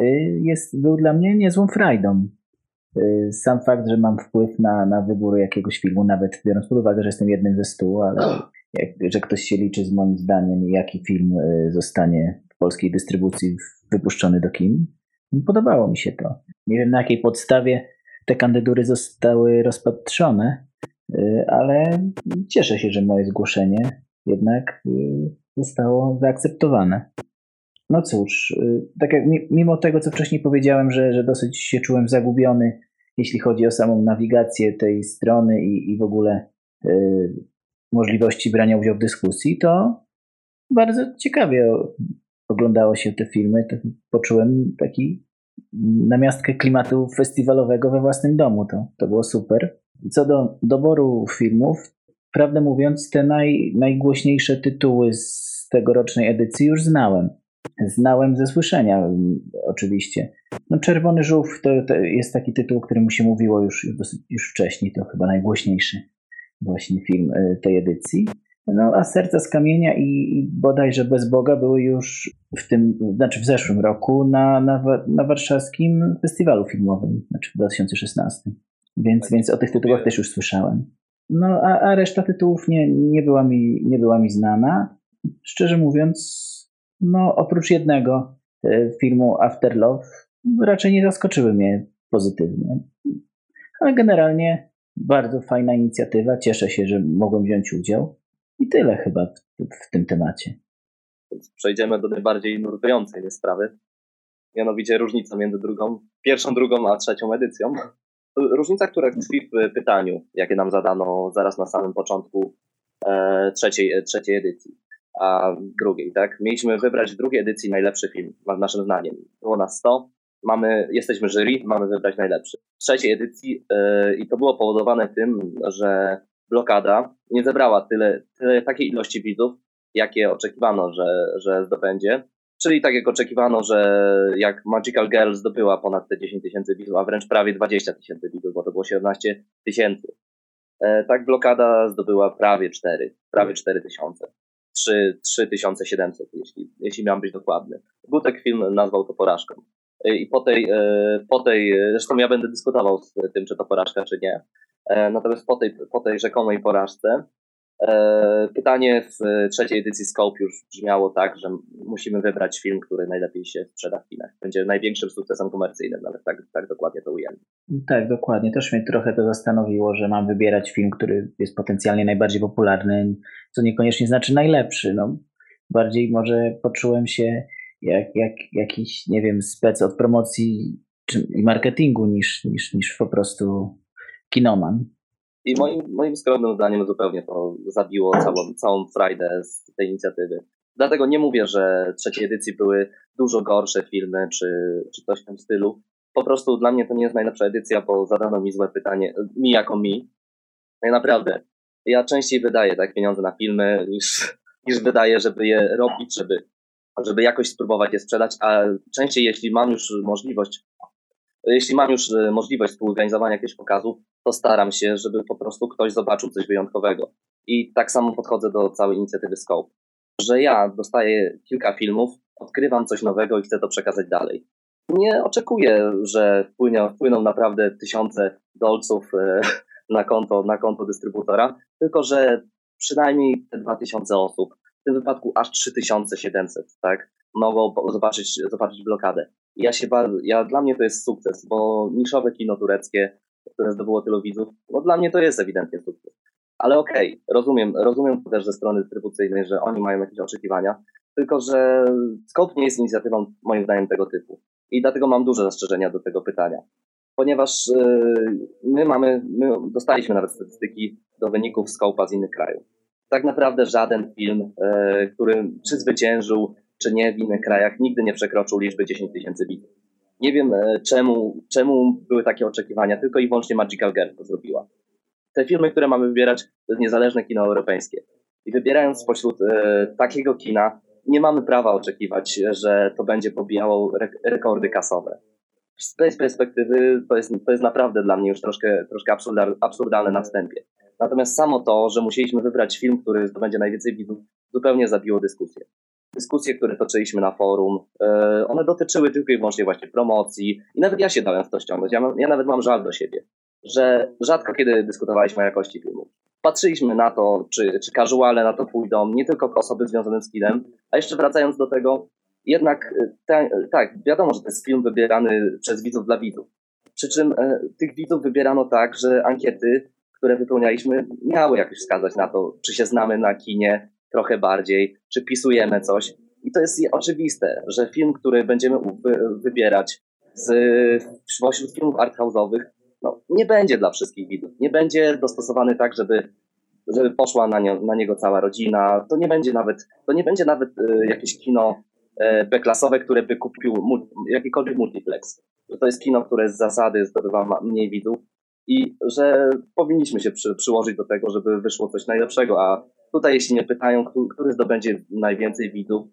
y, jest, był dla mnie niezłą frajdą. Y, sam fakt, że mam wpływ na, na wybór jakiegoś filmu, nawet biorąc pod uwagę, że jestem jednym ze stu, ale jak, że ktoś się liczy z moim zdaniem, jaki film y, zostanie w polskiej dystrybucji wypuszczony do kin. Podobało mi się to. Nie wiem na jakiej podstawie te kandydatury zostały rozpatrzone, y, ale cieszę się, że moje zgłoszenie jednak y, zostało zaakceptowane. No cóż, tak jak mimo tego, co wcześniej powiedziałem, że, że dosyć się czułem zagubiony, jeśli chodzi o samą nawigację tej strony i, i w ogóle możliwości brania udziału w dyskusji, to bardzo ciekawie oglądało się te filmy. Poczułem taki namiastkę klimatu festiwalowego we własnym domu. To, to było super. Co do doboru filmów, prawdę mówiąc, te naj, najgłośniejsze tytuły z tegorocznej edycji już znałem. Znałem ze słyszenia, oczywiście. No, Czerwony Żółw to, to jest taki tytuł, o którym się mówiło już, już wcześniej, to chyba najgłośniejszy właśnie film e, tej edycji. No a Serca z Kamienia i, i bodajże Bez Boga były już w tym, znaczy w zeszłym roku na, na, na warszawskim festiwalu filmowym, znaczy w 2016. Więc, więc o tych tytułach też już słyszałem. No a, a reszta tytułów nie, nie, była mi, nie była mi znana. Szczerze mówiąc, no oprócz jednego e, filmu After Love raczej nie zaskoczyły mnie pozytywnie. Ale generalnie bardzo fajna inicjatywa. Cieszę się, że mogłem wziąć udział. I tyle chyba w, w tym temacie. Przejdziemy do najbardziej nurtującej sprawy. Mianowicie różnica między drugą, pierwszą, drugą, a trzecią edycją. Różnica, która tkwi w pytaniu, jakie nam zadano zaraz na samym początku e, trzeciej, trzeciej edycji, a drugiej, tak? Mieliśmy wybrać w drugiej edycji najlepszy film, naszym zdaniem. Było nas 100, mamy, jesteśmy jury, mamy wybrać najlepszy. W trzeciej edycji yy, i to było powodowane tym, że blokada nie zebrała tyle, tyle takiej ilości widzów, jakie oczekiwano, że, że zdobędzie. Czyli tak jak oczekiwano, że jak Magical Girl zdobyła ponad te 10 tysięcy widzów, a wręcz prawie 20 tysięcy widzów, bo to było 17 tysięcy. E, tak blokada zdobyła prawie 4, prawie 4 tysiące. 3700, jeśli, jeśli miałem być dokładny. Gutek film nazwał to porażką. E, I po tej, e, po tej, zresztą ja będę dyskutował z tym, czy to porażka, czy nie. E, natomiast po tej, po tej rzekomej porażce pytanie w trzeciej edycji Scope już brzmiało tak, że musimy wybrać film, który najlepiej się sprzeda w kinach. Będzie największym sukcesem komercyjnym, nawet tak, tak dokładnie to ujęli. Tak, dokładnie. Też mnie trochę to zastanowiło, że mam wybierać film, który jest potencjalnie najbardziej popularny, co niekoniecznie znaczy najlepszy. No, bardziej może poczułem się jak, jak jakiś, nie wiem, spec od promocji i marketingu niż, niż, niż po prostu kinoman. I moim, moim skromnym zdaniem zupełnie to zabiło całą, całą frajdę z tej inicjatywy. Dlatego nie mówię, że trzeciej edycji były dużo gorsze filmy czy, czy coś w tym stylu. Po prostu dla mnie to nie jest najlepsza edycja, bo zadano mi złe pytanie, mi jako mi. No naprawdę, ja częściej wydaję tak pieniądze na filmy niż, niż wydaję, żeby je robić, żeby żeby jakoś spróbować je sprzedać, a częściej jeśli mam już możliwość, jeśli mam już e, możliwość współorganizowania jakiegoś pokazu, to staram się, żeby po prostu ktoś zobaczył coś wyjątkowego. I tak samo podchodzę do całej inicjatywy Scope, że ja dostaję kilka filmów, odkrywam coś nowego i chcę to przekazać dalej. Nie oczekuję, że wpłyną, naprawdę tysiące dolców e, *laughs* na konto, na konto dystrybutora, tylko że przynajmniej te 2000 osób, w tym wypadku aż 3700, tak, mogą zobaczyć, zobaczyć blokadę. Ja się bardzo, ja, dla mnie to jest sukces, bo niszowe kino tureckie, które zdobyło tylu widzów, no dla mnie to jest ewidentnie sukces. Ale okej, okay, rozumiem, rozumiem też ze strony dystrybucyjnej, że oni mają jakieś oczekiwania, tylko że Scope nie jest inicjatywą moim zdaniem tego typu. I dlatego mam duże zastrzeżenia do tego pytania. Ponieważ yy, my mamy, my dostaliśmy nawet statystyki do wyników Scope'a z innych krajów. Tak naprawdę żaden film, yy, który czy zwyciężył, czy nie w innych krajach, nigdy nie przekroczył liczby 10 tysięcy widzów. Nie wiem yy, czemu, czemu były takie oczekiwania, tylko i wyłącznie Magical Girl to zrobiła. Te filmy, które mamy wybierać, to jest niezależne kino europejskie. I wybierając spośród takiego kina, nie mamy prawa oczekiwać, że to będzie pobijało rekordy kasowe. Z tej perspektywy to jest, to jest naprawdę dla mnie już troszkę, troszkę absurdalne na wstępie. Natomiast samo to, że musieliśmy wybrać film, który zdobędzie najwięcej widzów, zupełnie zabiło dyskusję. Dyskusje, które toczyliśmy na forum, e, one dotyczyły tylko i wyłącznie właśnie promocji i nawet ja się dałem w to ściągnąć. Ja, ja nawet mam żal do siebie, że rzadko kiedy dyskutowaliśmy o jakości filmu patrzyliśmy na to, czy, czy casuale na to pójdą, nie tylko osoby związane z kinem, a jeszcze wracając do tego, jednak e, tak, wiadomo, że to jest film wybierany przez widzów dla widzów. Przy czym e, tych widzów wybierano tak, że ankiety, które wypełnialiśmy, miały jakoś wskazać na to, czy się znamy na kinie trochę bardziej, czy pisujemy coś. I to jest oczywiste, że film, który będziemy wybierać z, wśród filmów arthouse'owych, no, nie będzie dla wszystkich widzów. Nie będzie dostosowany tak, żeby, żeby poszła na, nie, na niego cała rodzina. To nie będzie nawet, to nie będzie nawet y, jakieś kino y, B-klasowe, które by kupił mu, jakikolwiek multiplex. To jest kino, które z zasady zdobywa mniej widzów i że powinniśmy się przy, przyłożyć do tego, żeby wyszło coś najlepszego, a tutaj jeśli mnie pytają, który zdobędzie najwięcej widzów,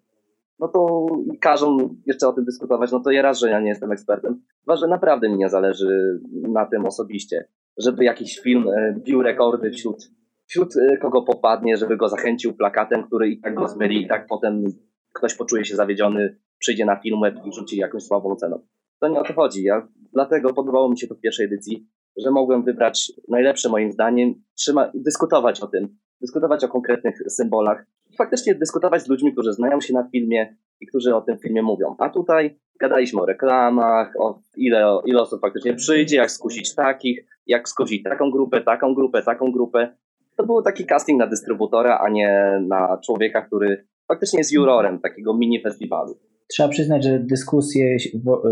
no to każą jeszcze o tym dyskutować, no to ja raz, że ja nie jestem ekspertem, dwa, że naprawdę mi nie zależy na tym osobiście, żeby jakiś film e, bił rekordy wśród, wśród e, kogo popadnie, żeby go zachęcił plakatem, który i tak go zmyli, i tak potem ktoś poczuje się zawiedziony, przyjdzie na film i rzuci jakąś słabą ceną. To nie o to chodzi. Ja, dlatego podobało mi się to w pierwszej edycji, że mogłem wybrać najlepsze moim zdaniem, trzyma, dyskutować o tym, dyskutować o konkretnych symbolach, faktycznie dyskutować z ludźmi, którzy znają się na filmie i którzy o tym filmie mówią. A tutaj gadaliśmy o reklamach, o ile, ile osób faktycznie przyjdzie, jak skusić takich, jak skusić taką grupę, taką grupę, taką grupę. To był taki casting na dystrybutora, a nie na człowieka, który faktycznie jest jurorem takiego mini festiwalu. Trzeba przyznać, że dyskusje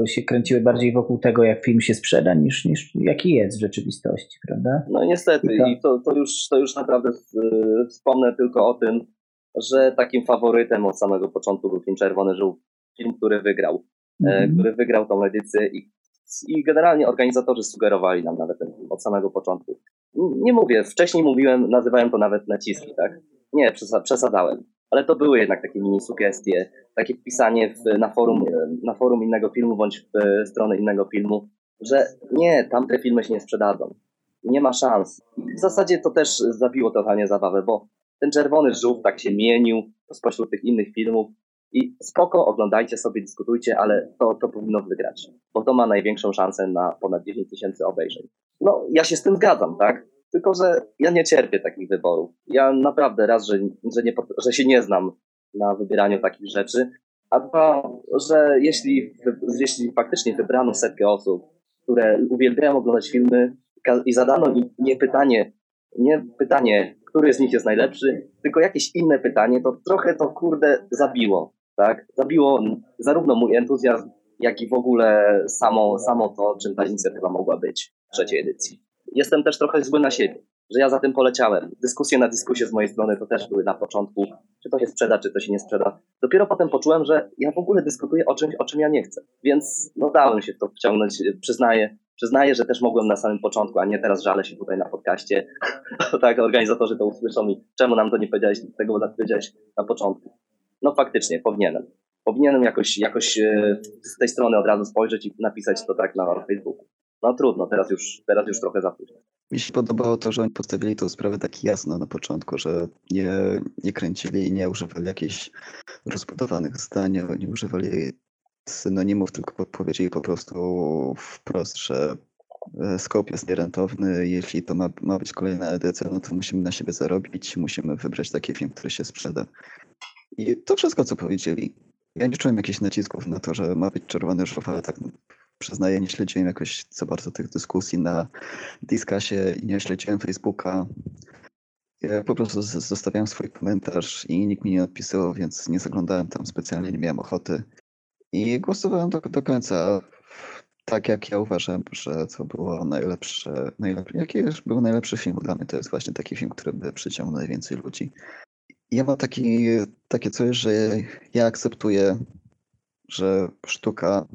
się kręciły bardziej wokół tego, jak film się sprzeda, niż, niż jaki jest w rzeczywistości, prawda? No niestety, i to, I to, to, już, to już naprawdę wspomnę tylko o tym, że takim faworytem od samego początku był film Czerwony Żółw, film, który wygrał, mm. który wygrał tą edycję i, i generalnie organizatorzy sugerowali nam nawet ten od samego początku. Nie mówię, wcześniej mówiłem, nazywałem to nawet naciski, tak? Nie, przesadzałem. Ale to były jednak takie mini sugestie, takie wpisanie w, na, forum, na forum innego filmu bądź w stronę innego filmu, że nie, tamte filmy się nie sprzedadzą. Nie ma szans. W zasadzie to też zabiło totalnie zabawę, bo ten czerwony żółw tak się mienił spośród tych innych filmów i spoko, oglądajcie sobie, dyskutujcie, ale to, to powinno wygrać, bo to ma największą szansę na ponad 10 tysięcy obejrzeń. No, ja się z tym zgadzam, tak? Tylko, że ja nie cierpię takich wyborów. Ja naprawdę raz, że, że, nie, że się nie znam na wybieraniu takich rzeczy, a dwa, że jeśli, jeśli faktycznie wybrano setkę osób, które uwielbiają oglądać filmy i zadano im nie pytanie, nie pytanie, który z nich jest najlepszy, tylko jakieś inne pytanie, to trochę to kurde zabiło, tak? Zabiło zarówno mój entuzjazm, jak i w ogóle samo, samo to, czym ta inicjatywa mogła być w trzeciej edycji. Jestem też trochę zły na siebie, że ja za tym poleciałem. Dyskusje na dyskusje z mojej strony to też były na początku, czy to się sprzeda, czy to się nie sprzeda. Dopiero potem poczułem, że ja w ogóle dyskutuję o czymś, o czym ja nie chcę. Więc no dałem się to wciągnąć, przyznaję, Przyznaję, że też mogłem na samym początku, a nie teraz żalę się tutaj na podcaście. *laughs* tak, organizatorzy to usłyszą i czemu nam to nie powiedziałeś, tego nie powiedziałeś na początku. No faktycznie, powinienem. Powinienem jakoś, jakoś e, z tej strony od razu spojrzeć i napisać to tak na Facebooku. No trudno, teraz już, teraz już trochę za późno. Mi się podobało to, że oni postawili tą sprawę tak jasno na początku, że nie, nie kręcili i nie używali jakichś rozbudowanych zdań, nie używali synonimów, tylko powiedzieli po prostu wprost, że e, Scope jest nierentowny, jeśli to ma, ma być kolejna edycja, no to musimy na siebie zarobić, musimy wybrać taki film, który się sprzeda. I to wszystko, co powiedzieli. Ja nie czułem jakichś nacisków na to, że ma być czerwony żółw, ale tak przyznaję, nie śledziłem jakoś za bardzo tych dyskusji na Discasie i nie śledziłem Facebooka. Ja po prostu zostawiałem swój komentarz i nikt mi nie odpisał, więc nie zaglądałem tam specjalnie, nie miałem ochoty. I głosowałem do, do końca tak, jak ja uważam, że to było najlepsze, najlepsze, jaki był najlepszy film dla mnie. To jest właśnie taki film, który by przyciągnął najwięcej ludzi. Ja mam taki, takie coś, że ja akceptuję, że sztuka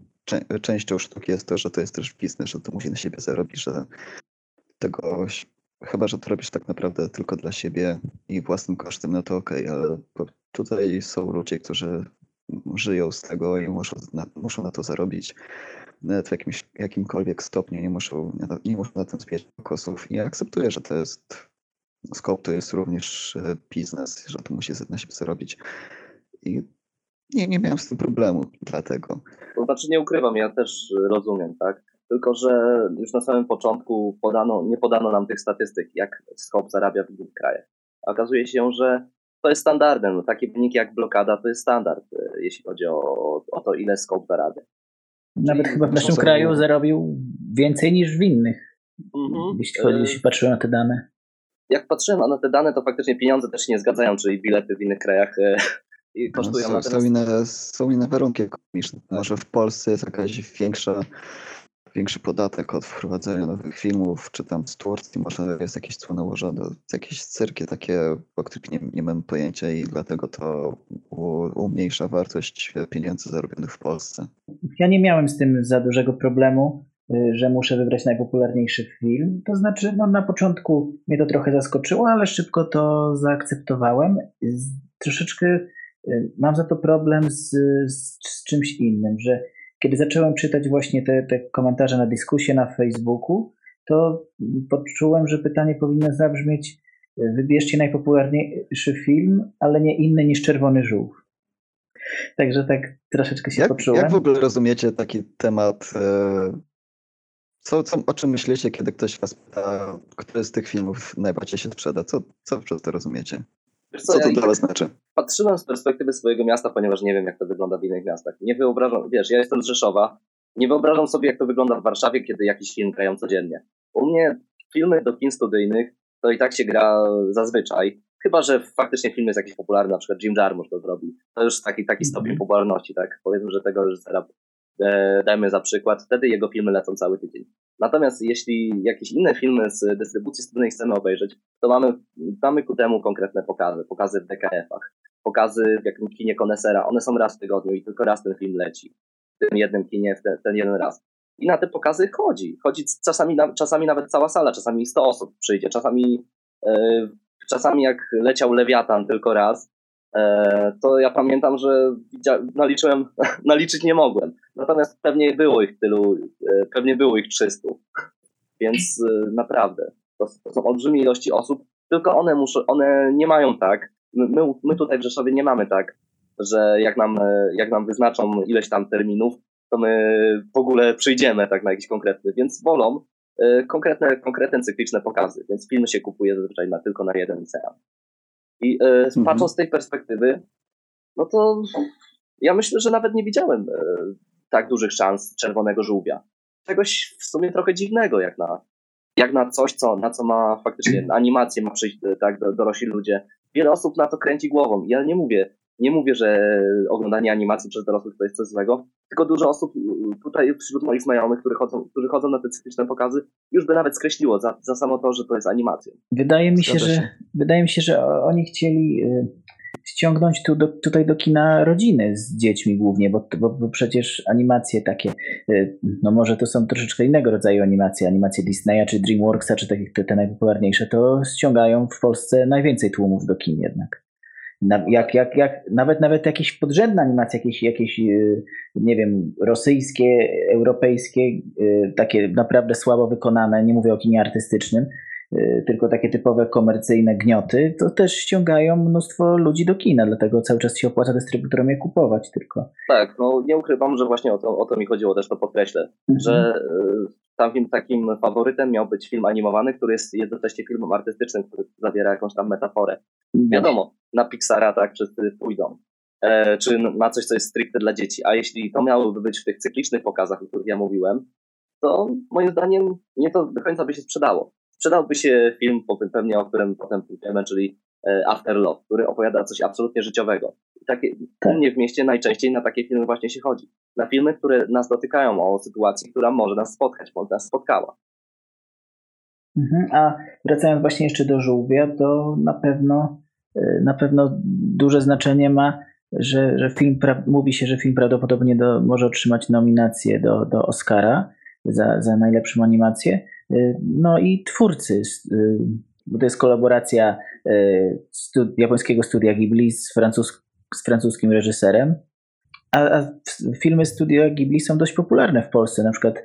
częścią sztuki jest to, że to jest też biznes, że to musi na siebie zarobić, że tego chyba, że to robisz tak naprawdę tylko dla siebie i własnym kosztem, no to okej, okay, ale tutaj są ludzie, którzy żyją z tego i muszą na, muszą na to zarobić w jakimś, jakimkolwiek stopniu, nie muszą, nie muszą na tym zbierać kosów i akceptuję, że to jest skop to jest również e, biznes, że to musi na siebie zarobić. I nie, nie miałem z tym problemu dlatego. To znaczy nie ukrywam, ja też rozumiem, tak? Tylko, że już na samym początku podano, nie podano nam tych statystyk, jak Skop zarabia w innych krajach. Okazuje się, że to jest standardem. Takie wyniki jak blokada to jest standard, e, jeśli chodzi o, o to, ile Skop zarabia. Nawet chyba w naszym kraju zarobił więcej niż w innych. Mhm. Jeśli, chodzi, jeśli patrzyłem na te dane. Jak patrzyłem na te dane, to faktycznie pieniądze też się nie zgadzają, czyli bilety w innych krajach e, i kosztują. No, są, są, inne, są inne warunki ekonomiczne. Tak. Może w Polsce jest jakaś większa, większy podatek od wprowadzenia nowych filmów, czy tam z Turcji, może jest jakieś cło nałożone, jakieś cyrki takie, o których nie, nie mam pojęcia i dlatego to umniejsza wartość pieniędzy zarobionych w Polsce. Ja nie miałem z tym za dużego problemu y, że muszę wybrać najpopularniejszy film. To znaczy, no na początku mnie to trochę zaskoczyło, ale szybko to zaakceptowałem. Troszeczkę mam za to problem z, z, z, czymś innym, że kiedy zacząłem czytać właśnie te, te komentarze na dyskusję na Facebooku, to poczułem, że pytanie powinno zabrzmieć: y, wybierzcie najpopularniejszy film, ale nie inny niż Czerwony Żółw. Także tak troszeczkę się jak, poczułem. Jak w ogóle rozumiecie taki temat? Y, co, co, o czym myślicie, kiedy ktoś was pyta, który z tych filmów najbardziej się sprzeda? Co, co przez to rozumiecie? co, co to ja dla was znaczy? Patrzyłem z perspektywy swojego miasta, ponieważ nie wiem, jak to wygląda w innych miastach. Nie wyobrażam, wiesz, ja jestem z Rzeszowa, nie wyobrażam sobie, jak to wygląda w Warszawie, kiedy jakiś film grają codziennie. U mnie filmy do kin studyjnych to i tak się gra zazwyczaj, chyba, że faktycznie film jest jakiś popularny, na przykład Jim Jarmusch to zrobi. To już taki, taki stopień mhm. popularności, tak? Powiedzmy, że tego reżysera dajmy za przykład, wtedy jego filmy lecą cały tydzień. Natomiast jeśli jakieś inne filmy z dystrybucji studyjnej chcemy obejrzeć, to mamy, mamy ku temu konkretne pokazy. Pokazy w DKF-ach, pokazy w jakimś kinie konesera. One są raz w tygodniu i tylko raz ten film leci. W tym jednym kinie, w ten, ten jeden raz. I na te pokazy chodzi. Chodzi czasami, czasami nawet cała sala, czasami 100 osób przyjdzie, czasami, yy, czasami jak leciał Lewiatan tylko raz, E, to ja pamiętam, że naliczyłem, *laughs* naliczyć nie mogłem. Natomiast pewnie było ich tylu, e, pewnie było ich 300. Więc e, naprawdę, to są olbrzymie ilości osób, tylko one muszą, one nie mają tak, my, my tutaj w Rzeszowie nie mamy tak, że jak nam, jak nam wyznaczą ileś tam terminów, to my w ogóle przyjdziemy tak na jakiś konkretny, więc wolą konkretne, konkretne cykliczne pokazy, więc filmy się kupuje zazwyczaj na, tylko na jeden seans. I e, mhm. patrząc z tej perspektywy, no to ja myślę, że nawet nie widziałem e, tak dużych szans czerwonego żółwia. Czegoś w sumie trochę dziwnego, jak na, jak na coś, co, na co ma faktycznie animację, ma przyjść e, tak, dorośli ludzie. Wiele osób na to kręci głową. Ja nie mówię, nie mówię, że oglądanie animacji przez dorosłych to jest coś złego, tylko dużo osób tutaj wśród moich znajomych, którzy chodzą, którzy chodzą na te cykliczne pokazy, już by nawet skreśliło za, za samo to, że to jest animacja. Wydaje mi się, że, wydaje mi się, że oni chcieli y, ściągnąć tu do, tutaj do kina rodziny z dziećmi głównie, bo, bo, bo, przecież animacje takie, y, no może to są troszeczkę innego rodzaju animacje, animacje Disneya czy DreamWorksa, czy te, te najpopularniejsze, to ściągają w Polsce najwięcej tłumów do kin jednak. Jak, jak, jak, nawet, nawet jakieś podrzędne animacje, jakieś, jakieś, y, nie wiem, rosyjskie, europejskie, y, takie naprawdę słabo wykonane, nie mówię o kinie artystycznym, y, tylko takie typowe komercyjne gnioty, to też ściągają mnóstwo ludzi do kina, dlatego cały czas się opłaca dystrybutorom je kupować tylko. Tak, no nie ukrywam, że właśnie o to, o to mi chodziło, też to podkreślę, Mhm. że takim, takim faworytem miał być film animowany, który jest jednocześnie filmem artystycznym, który zawiera jakąś tam metaforę. Wiadomo, na Pixara tak wszyscy pójdą. E, czy na coś, co jest stricte dla dzieci. A jeśli to miałoby być w tych cyklicznych pokazach, o których ja mówiłem, to moim zdaniem nie to do końca by się sprzedało. Sprzedałby się film, pewnie o którym potem pójdziemy, czyli e, After Love, który opowiada coś absolutnie życiowego. I takie, u mnie w mieście najczęściej na takie filmy właśnie się chodzi. Na filmy, które nas dotykają o sytuacji, która może nas spotkać, bądź nas spotkała. Mhm. A wracając właśnie jeszcze do żółwia, to na pewno na pewno duże znaczenie ma, że, że film mówi się, że film prawdopodobnie do, może otrzymać nominację do, do Oscara za, za najlepszą animację. Y, No i twórcy, y, bo to jest kolaboracja y, stu, japońskiego studia Ghibli z, francus, z francuskim reżyserem. A, a filmy studia Ghibli są dość popularne w Polsce, na przykład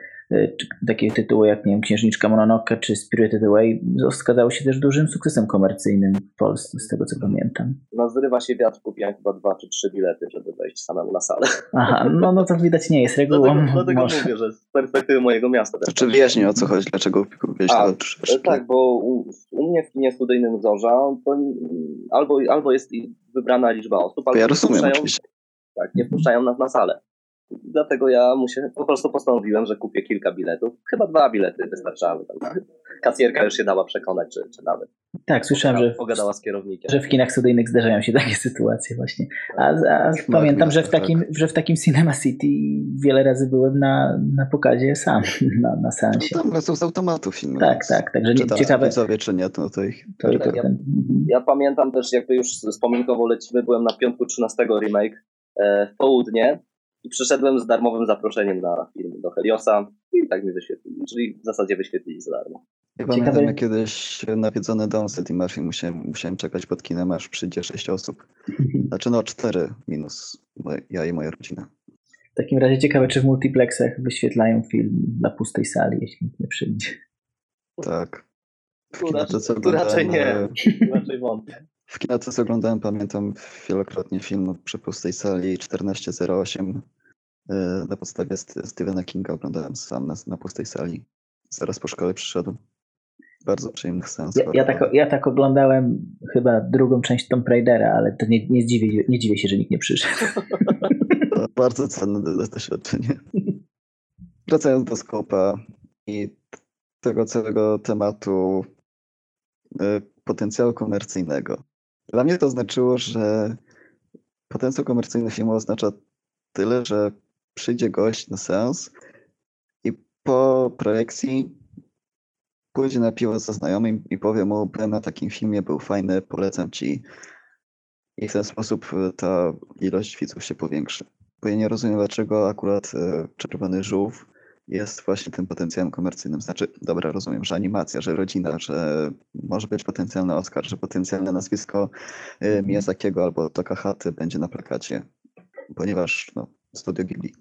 takie tytuły jak nie wiem, Księżniczka Mononoke czy Spirited Away okazały się też dużym sukcesem komercyjnym w Polsce, z tego co pamiętam. No zrywa się wiatr, kupiłem chyba dwa czy trzy bilety, żeby wejść samemu na salę. Aha, no, no to widać nie jest regułą. Dlatego, dlatego może. mówię, że z perspektywy mojego miasta. też Znaczy tak. wyjaśnij o co chodzi, dlaczego kupiłeś A, trzy E, Tak, bo u, u mnie w kinie studyjnym Zorza to albo, albo jest i wybrana liczba osób, albo Ja nie rozumiem wpuszczają- oczywiście. Tak, nie wpuszczają nas na salę. Dlatego ja muszę, po prostu postanowiłem, że kupię kilka biletów. Chyba dwa bilety wystarczały. Tam. Kasjerka już się dała przekonać, czy, czy nawet. Tak, słyszałem, że, Pogadała z kierownikiem. że w kinach studyjnych zdarzają się takie sytuacje właśnie. A, a W pamiętam, że w, tak. takim, że w takim Cinema City wiele razy byłem na, na pokazie sam, *laughs* na, na seansie. Tam lecą z automatu filmy. Tak, tak, także Czy nie, tam ciekawe. widzowie, czy nie, to, to ich... To, tak, to ja- ten, mhm. Ja pamiętam też, jakby już wspominkowo lecimy, byłem na piątku 13 remake e, w południe i przyszedłem z darmowym zaproszeniem na film do Heliosa i tak mi wyświetlili, czyli w zasadzie wyświetlili za darmo. Ja Ciekawe- pamiętam, jak kiedyś nawiedzony dom z Eddie Murphy musiałem, musiałem czekać pod kinem, aż przyjdzie sześć osób. *laughs* Znaczy no cztery minus ja i moja rodzina. W takim razie ciekawe, czy w multiplexach wyświetlają film na pustej sali, jeśli nikt nie przyjdzie. Tak. Tu raczej, tu raczej nie, raczej wątpię. W kinotece oglądałem, pamiętam wielokrotnie film przy pustej sali 1408 e, na podstawie St- Stephena Kinga oglądałem sam na, na pustej sali. Zaraz po szkole przyszedłem. Bardzo przyjemnych sens. Ja, ja, tak, ja tak oglądałem chyba drugą część Tomb Raidera, ale to nie, nie, zdziwię, nie dziwię się, że nikt nie przyszedł. *laughs* To bardzo cenne do- doświadczenie. Wracając do skopa i tego całego tematu y, potencjału komercyjnego. Dla mnie to znaczyło, że potencjał komercyjny filmu oznacza tyle, że przyjdzie gość na seans i po projekcji pójdzie na piwo ze znajomym i powie mu, byłem na takim filmie, był fajny, polecam ci. I w ten sposób y, ta ilość widzów się powiększy. Bo ja nie rozumiem, dlaczego akurat e, Czerwony Żółw jest właśnie tym potencjałem komercyjnym. Znaczy, dobra, rozumiem, że animacja, że rodzina, że może być potencjalny Oscar, że potencjalne nazwisko e, Miyazakiego albo Takahaty będzie na plakacie, ponieważ no, studio Ghibli.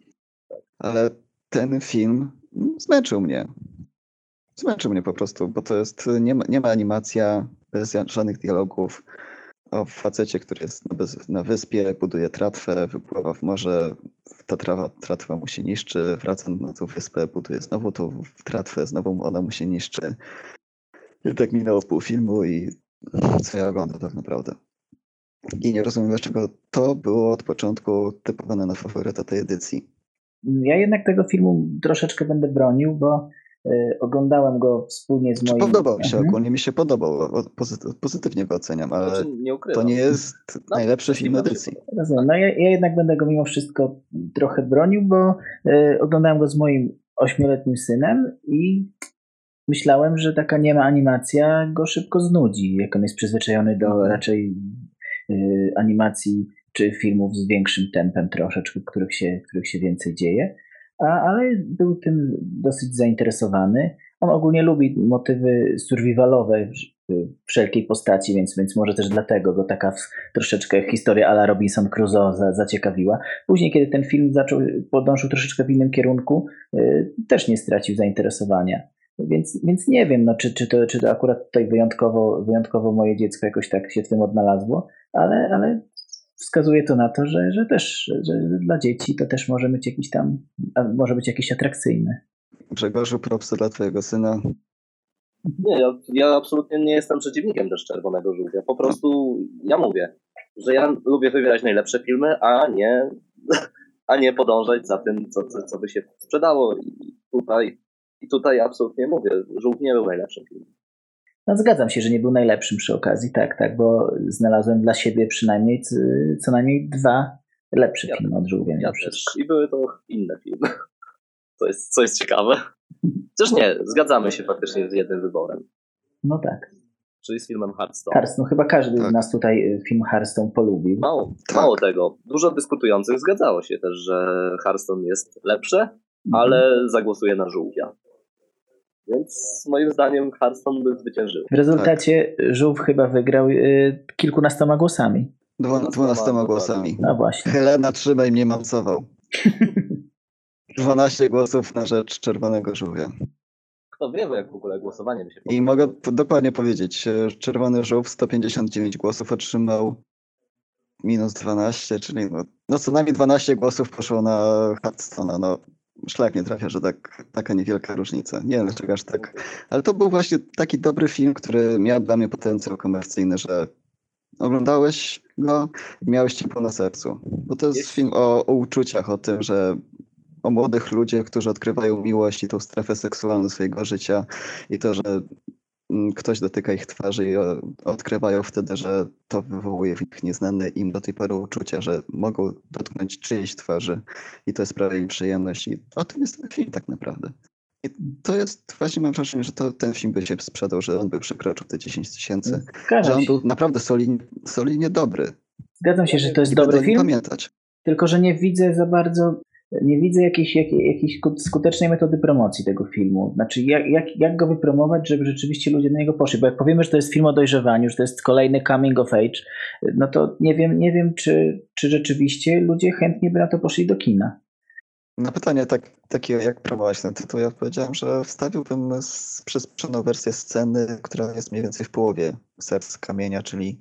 Ale ten film mm, zmęczył mnie. Zmęczył mnie po prostu, bo to jest, nie ma, nie ma animacja, bez żadnych dialogów o facecie, który jest na, bez, na wyspie, buduje tratwę, wypływa w morze, ta trawa, tratwa mu się niszczy, wraca na tą wyspę, buduje znowu tą tratwę, znowu ona mu się niszczy. I tak minęło pół filmu i co ja oglądam tak naprawdę. I nie rozumiem, dlaczego to było od początku typowane na faworyta tej edycji. Ja jednak tego filmu troszeczkę będę bronił, bo oglądałem go wspólnie z moim... podobał mi się Mhm. ogólnie, mi się podobał, pozytywnie go oceniam, ale Znaczy, nie to nie jest No, najlepszy film nam się edycji. Rozumiem. No ja, ja jednak będę go mimo wszystko trochę bronił, bo y, oglądałem go z moim ośmioletnim synem i myślałem, że taka niema animacja go szybko znudzi, jak on jest przyzwyczajony do Mhm. raczej y, animacji czy filmów z większym tempem troszeczkę, których się, których się więcej dzieje, ale był tym dosyć zainteresowany. On ogólnie lubi motywy survivalowe, wszelkiej postaci, więc, więc może też dlatego go taka troszeczkę historia ala Robinson Crusoe za, zaciekawiła. Później, kiedy ten film zaczął, podążył troszeczkę w innym kierunku, też nie stracił zainteresowania. Więc, więc nie wiem, no, czy, czy, to, czy to akurat tutaj wyjątkowo, wyjątkowo moje dziecko jakoś tak się w tym odnalazło, ale, ale wskazuje to na to, że, że też że dla dzieci to też może być jakiś tam, może być jakiś atrakcyjny. Grzegorzu, propsy dla twojego syna. Nie, ja, ja absolutnie nie jestem przeciwnikiem też Czerwonego Żółwia. Po prostu ja mówię, że ja lubię wybierać najlepsze filmy, a nie, a nie podążać za tym, co, co, co by się sprzedało. I tutaj, I tutaj absolutnie mówię, Żółw nie był najlepszym filmem. No zgadzam się, że nie był najlepszym przy okazji, tak, tak, bo znalazłem dla siebie przynajmniej co najmniej dwa lepsze ja filmy od Żółwia. Ja też. I były to inne filmy. To jest, co jest ciekawe. Chociaż nie, zgadzamy się faktycznie z jednym wyborem. No tak. Czyli z filmem Hearthstone. Hearthstone, chyba każdy tak. z nas tutaj y, film Hearthstone polubił. Mało, tak. mało tego. Dużo dyskutujących zgadzało się też, że Hearthstone jest lepsze, mhm. ale zagłosuje na żółwia. Więc moim zdaniem Hearthstone by zwyciężył. W rezultacie tak. Żółw chyba wygrał y, kilkunastoma głosami. Dwunastoma głosami. No właśnie. Helena, trzymaj mnie mamcował. *laughs* 12 głosów na rzecz Czerwonego Żółwia. Kto wie, jak w ogóle głosowanie by się I mogę dokładnie powiedzieć, Czerwony Żółw 159 głosów otrzymał minus 12, czyli no, no co najmniej 12 głosów poszło na Hearthstone'a. No, szlak nie trafia, że tak, taka niewielka różnica. Nie wiem dlaczego aż tak. Ale to był właśnie taki dobry film, który miał dla mnie potencjał komercyjny, że oglądałeś go i miałeś ciepło na sercu. Bo to jest, film o, o uczuciach, o tym, że o młodych ludziach, którzy odkrywają miłość i tą strefę seksualną swojego życia i to, że ktoś dotyka ich twarzy i odkrywają wtedy, że to wywołuje w nich nieznane im do tej pory uczucia, że mogą dotknąć czyjejś twarzy i to sprawia im przyjemność i o tym jest ten film tak naprawdę. I to jest, właśnie mam wrażenie, że to, ten film by się sprzedał, że on by przekroczył te 10 tysięcy, że on był naprawdę solidnie, solidnie dobry. Zgadzam się, że to jest I dobry film, pamiętać. tylko że nie widzę za bardzo nie widzę jakiejś, jakiej, jakiejś skutecznej metody promocji tego filmu. Znaczy, jak, jak, jak go wypromować, żeby rzeczywiście ludzie na niego poszli? Bo jak powiemy, że to jest film o dojrzewaniu, że to jest kolejny coming of age, no to nie wiem, nie wiem czy, czy rzeczywiście ludzie chętnie by na to poszli do kina. Na pytanie tak, takie, jak promować ten tytuł, ja powiedziałem, że wstawiłbym przez wersję sceny, która jest mniej więcej w połowie Serc Kamienia, czyli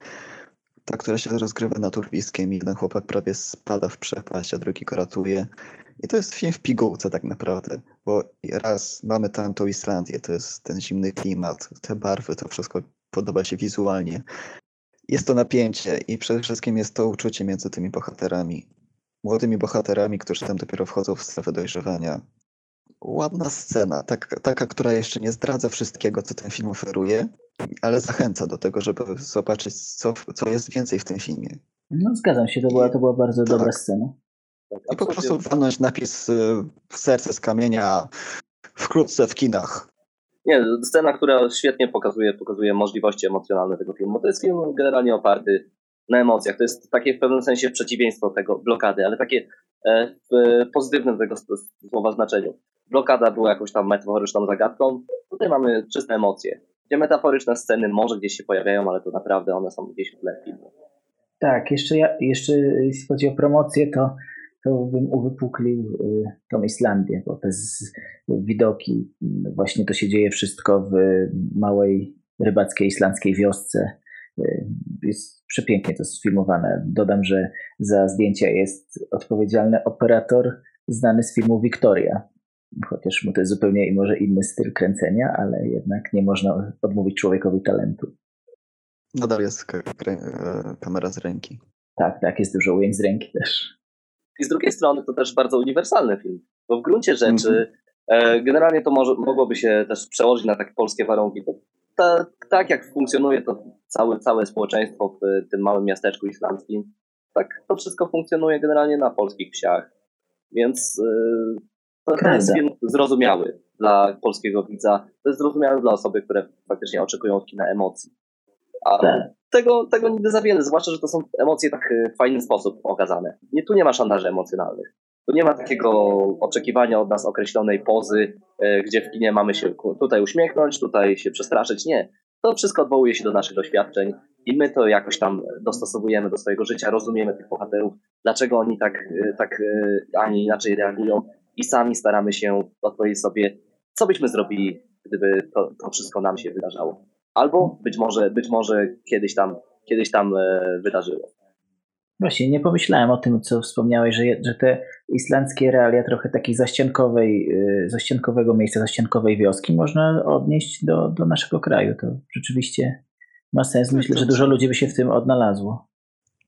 ta, która się rozgrywa nad urwiskiem. Jeden chłopak prawie spada w przepaść, a drugi go ratuje. I to jest film w pigułce tak naprawdę, bo raz mamy tam tą Islandię, to jest ten zimny klimat, te barwy, to wszystko podoba się wizualnie. Jest to napięcie i przede wszystkim jest to uczucie między tymi bohaterami. Młodymi bohaterami, którzy tam dopiero wchodzą w strefę dojrzewania. Ładna scena, tak, taka, która jeszcze nie zdradza wszystkiego, co ten film oferuje, ale zachęca do tego, żeby zobaczyć, co, co jest więcej w tym filmie. No zgadzam się, to była, to była bardzo tak. dobra scena. I po prostu walnąć napis y, w serce z kamienia wkrótce w kinach. Nie, scena, która świetnie pokazuje, pokazuje możliwości emocjonalne tego filmu. To jest film generalnie oparty na emocjach. To jest takie w pewnym sensie przeciwieństwo tego blokady, ale takie e, w pozytywnym tego słowa znaczeniu. Blokada była jakąś tam metaforyczną zagadką. Tutaj mamy czyste emocje gdzie metaforyczne sceny może gdzieś się pojawiają, ale to naprawdę one są gdzieś w tle filmu. Tak, jeszcze, ja, jeszcze jeśli chodzi o promocję, to, to bym uwypuklił y, tą Islandię, bo te widoki, właśnie to się dzieje wszystko w małej rybackiej islandzkiej wiosce. Y, jest przepięknie to sfilmowane. Dodam, że za zdjęcia jest odpowiedzialny operator znany z filmu Victoria, chociaż mu to jest zupełnie może inny styl kręcenia, ale jednak nie można odmówić człowiekowi talentu. Nadal jest e, kamera z ręki. Tak, tak, jest dużo ujęć z ręki też. I z drugiej strony to też bardzo uniwersalny film, bo w gruncie rzeczy mm-hmm. generalnie to może, mogłoby się też przełożyć na takie polskie warunki. To, tak jak funkcjonuje to całe, całe społeczeństwo w tym małym miasteczku islandzkim, tak to wszystko funkcjonuje generalnie na polskich wsiach. Więc e, to, jest film zrozumiały dla polskiego widza. To jest zrozumiały dla osoby, które faktycznie oczekują od kina emocji. A tak. tego, tego nigdy za wiele, zwłaszcza, że to są emocje tak w fajny sposób okazane. Nie, tu nie ma szantaży emocjonalnych. Tu nie ma takiego oczekiwania od nas określonej pozy, e, gdzie w kinie mamy się tutaj uśmiechnąć, tutaj się przestraszyć. Nie. To wszystko odwołuje się do naszych doświadczeń i my to jakoś tam dostosowujemy do swojego życia, rozumiemy tych bohaterów, dlaczego oni tak, y, tak y, a nie inaczej reagują i sami staramy się odpowiedzieć sobie, co byśmy zrobili, gdyby to, to wszystko nam się wydarzało. Albo być może, być może kiedyś tam, kiedyś tam e, wydarzyło. Właśnie, nie pomyślałem o tym, co wspomniałeś, że, że te islandzkie realia trochę takiej zaściankowej, y, zaściankowego miejsca, zaściankowej wioski można odnieść do, do naszego kraju. To rzeczywiście ma sens. Myślę, że dużo ludzi by się w tym odnalazło.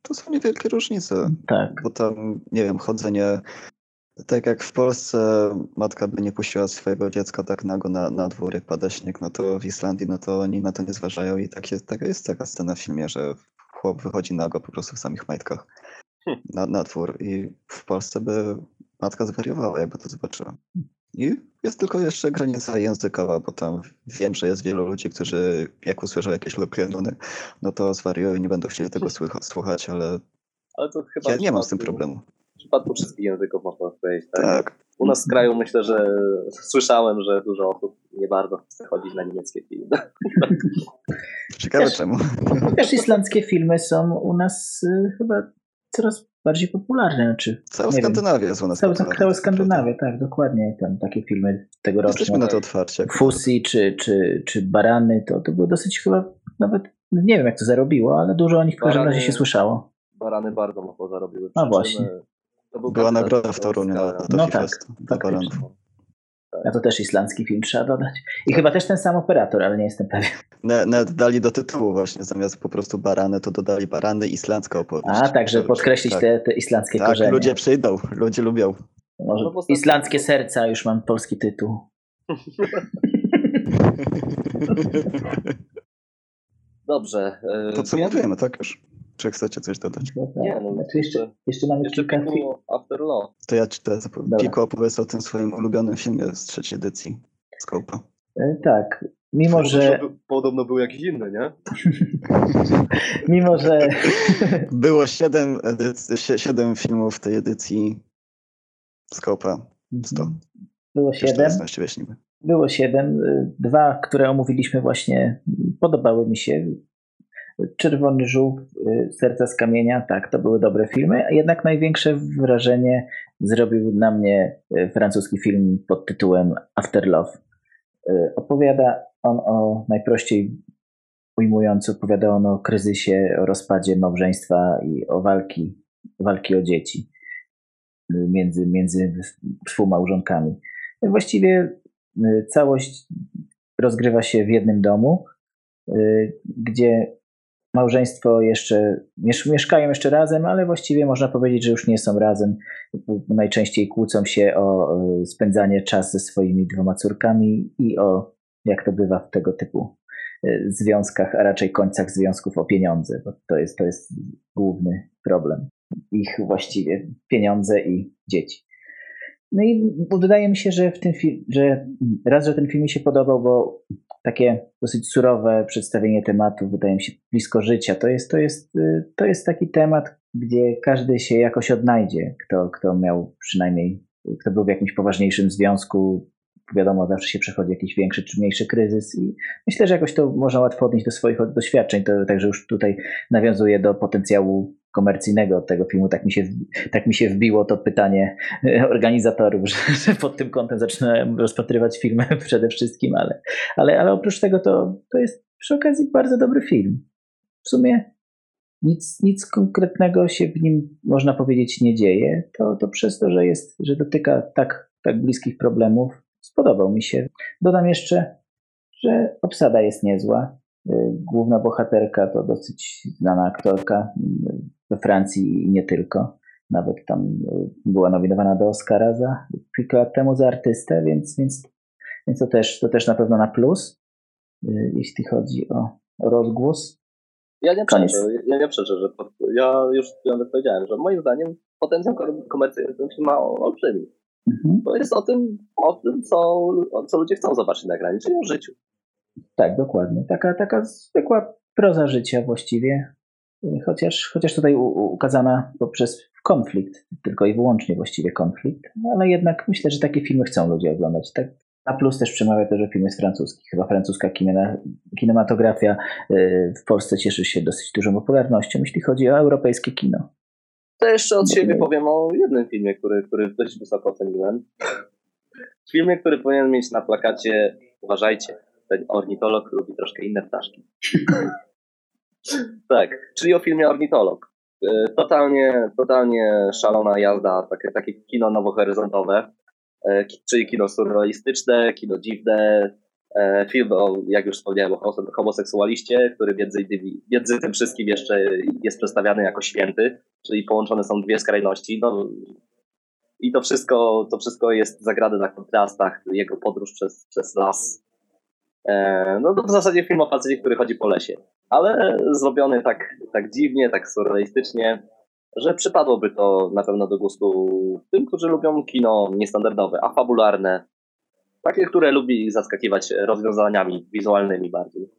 To są niewielkie różnice, Tak. bo tam, nie wiem, chodzenie, tak jak w Polsce matka by nie puściła swojego dziecka tak nago na, na dwór, jak pada śnieg, no to w Islandii, no to oni na to nie zważają i tak jest, taka jest taka scena w filmie, że chłop wychodzi nago po prostu w samych majtkach na, na dwór i w Polsce by matka zwariowała, jakby to zobaczyła. I jest tylko jeszcze granica językowa, bo tam wiem, że jest wielu ludzi, którzy jak usłyszą jakieś lokienuny, no to zwariują i nie będą chcieli tego *laughs* słuchać, ale Ale ja nie mam z tym problemu. Przypadku wszystkich języków można powiedzieć. Tak? Tak. U nas w kraju myślę, że *laughs* słyszałem, że dużo osób nie bardzo chce chodzić na niemieckie filmy. *laughs* Ciekawe Też- czemu. *laughs* Też islandzkie filmy są u nas y, chyba coraz bardziej popularne. Znaczy, Cała. Skandynawia jest u nas Cała, cała tak. Skandynawia, tak, dokładnie. Tam takie filmy tegoroczne. Jesteśmy na to otwarci. jak- Fusi czy, czy, czy Barany, to, to było dosyć chyba nawet, nie wiem jak to zarobiło, ale dużo o nich w każdym razie się słyszało. Barany bardzo mocno zarobiły. No właśnie. Był Była nagroda w Toruniu na, na No tak, Fest dla faktycznie. baranów. A to też islandzki film trzeba dodać. I chyba też ten sam operator, ale nie jestem pewien. Ne- Nawet dali do tytułu właśnie, zamiast po prostu barany, to dodali barany, islandzka opowieść. A, także Że- podkreślić tak. te, te islandzkie Tak, korzenie. ludzie przyjdą, ludzie lubią. Może No Islandzkie serca, już mam polski tytuł. *laughs* Dobrze. e, To co mówimy, tak już? Czy chcecie coś dodać? Nie, no, znaczy jeszcze, jeszcze- mamy Jeszcze kilka After Law. To ja ci teraz. Piko opowiedz o tym swoim ulubionym filmie z trzeciej edycji Scope'a. E, Tak, mimo że, Podobno był- Podobno był jakiś inny, nie? *laughs* mimo że *laughs* Było siedem, edyc- sie- siedem filmów w tej edycji Scope'a. Sto. było siedem, było siedem. Y, Dwa, które omówiliśmy właśnie, podobały mi się. Czerwony żółw, y, Serca z kamienia, tak, to były dobre filmy. Jednak największe wrażenie zrobił na mnie y, francuski film pod tytułem After Love. Y, Opowiada on o, najprościej ujmując, opowiada on o kryzysie, o rozpadzie małżeństwa i o walki, walki o dzieci między, między współmałżonkami. Właściwie y, całość rozgrywa się w jednym domu, gdzie małżeństwo jeszcze miesz- mieszkają jeszcze razem, ale właściwie można powiedzieć, że już nie są razem. Najczęściej kłócą się o y, spędzanie czasu ze swoimi dwoma córkami i o, jak to bywa w tego typu y, związkach, a raczej końcach związków o pieniądze, bo to jest, to jest główny problem. Ich właściwie pieniądze i dzieci. No i wydaje mi się, że w tym filmie, że raz, że ten film mi się podobał, bo takie dosyć surowe przedstawienie tematu wydaje mi się blisko życia. To jest, to jest, y, to jest taki temat, gdzie każdy się jakoś odnajdzie, kto, kto miał przynajmniej, kto był w jakimś poważniejszym związku. Wiadomo, zawsze się przechodzi jakiś większy czy mniejszy kryzys i myślę, że jakoś to można łatwo odnieść do swoich doświadczeń. To także już tutaj nawiązuje do potencjału komercyjnego tego filmu. Tak mi się, tak mi się wbiło to pytanie *laughs* organizatorów, że, *laughs* że pod tym kątem zaczynałem rozpatrywać filmy *laughs* przede wszystkim, ale, ale, ale oprócz tego to, to jest przy okazji bardzo dobry film. W sumie nic, nic konkretnego się w nim, można powiedzieć, nie dzieje. To, to przez to, że, jest, że dotyka tak, tak bliskich problemów, spodobał mi się. Dodam jeszcze, że obsada jest niezła. Y, Główna bohaterka to dosyć znana aktorka we Francji i nie tylko. Nawet tam y, była nominowana do Oscara za kilka lat temu za artystę, więc, więc, więc to, też, to też na pewno na plus, y, jeśli chodzi o, o rozgłos. Ja nie Koniec. przeczę, ja nie przeczę, że pod, ja już nawet powiedziałem, że moim zdaniem potencjał ko- komercyjny ten film ma olbrzymi. Mhm. To jest o tym, o tym co, o co ludzie chcą zobaczyć na ekranie, czyli o życiu. Tak, dokładnie. Taka, taka zwykła proza życia właściwie. Chociaż, chociaż tutaj ukazana poprzez konflikt, tylko i wyłącznie właściwie konflikt, no ale jednak myślę, że takie filmy chcą ludzie oglądać. Tak, A plus też przemawia to, że film jest francuski. Chyba francuska kine- kinematografia y, w Polsce cieszy się dosyć dużą popularnością, jeśli chodzi o europejskie kino. To jeszcze od siebie powiem o jednym filmie, który, który dość wysoko oceniłem. Filmie, który powinien mieć na plakacie, uważajcie, ten ornitolog lubi troszkę inne ptaszki. Tak, czyli o filmie Ornitolog. E, Totalnie, totalnie szalona jazda, takie, takie kino nowohoryzontowe, e, czyli kino surrealistyczne, kino dziwne, e, film o, jak już wspomniałem, o homo- homoseksualiście, który między między tym wszystkim jeszcze jest przedstawiany jako święty, czyli połączone są dwie skrajności. No, I to wszystko, to wszystko jest zagrane na kontrastach, jego podróż przez, przez las. No to w zasadzie film o facecie, który chodzi po lesie, ale zrobiony tak, tak dziwnie, tak surrealistycznie, że przypadłoby to na pewno do gustu tym, którzy lubią kino niestandardowe, a fabularne, takie, które lubi zaskakiwać rozwiązaniami wizualnymi bardziej.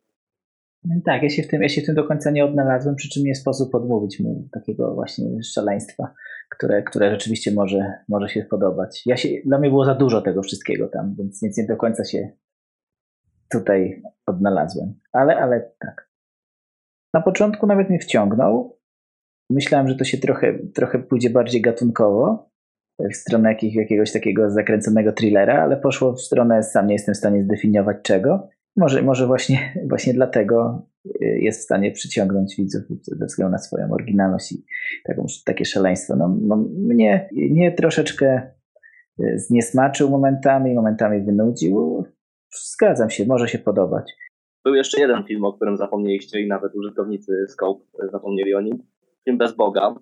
No Tak, ja się, w tym, ja się w tym do końca nie odnalazłem, przy czym nie sposób odmówić mu takiego właśnie szaleństwa, które, które rzeczywiście może, może się podobać. Ja się, dla mnie było za dużo tego wszystkiego tam, więc, więc nie do końca się tutaj odnalazłem. Ale, ale tak. Na początku nawet mnie wciągnął. Myślałem, że to się trochę, trochę pójdzie bardziej gatunkowo, w stronę jakich, jakiegoś takiego zakręconego thrillera, ale poszło w stronę, sam nie jestem w stanie zdefiniować czego. Może, może właśnie, *laughs* właśnie dlatego y, jest w stanie przyciągnąć widzów ze względu na swoją oryginalność i taką, takie szaleństwo. No, no, mnie, mnie troszeczkę y, zniesmaczył momentami, momentami wynudził. Zgadzam się, może się podobać. Był jeszcze jeden film, o którym zapomnieliście i nawet użytkownicy Scope zapomnieli o nim. Film Bez Boga.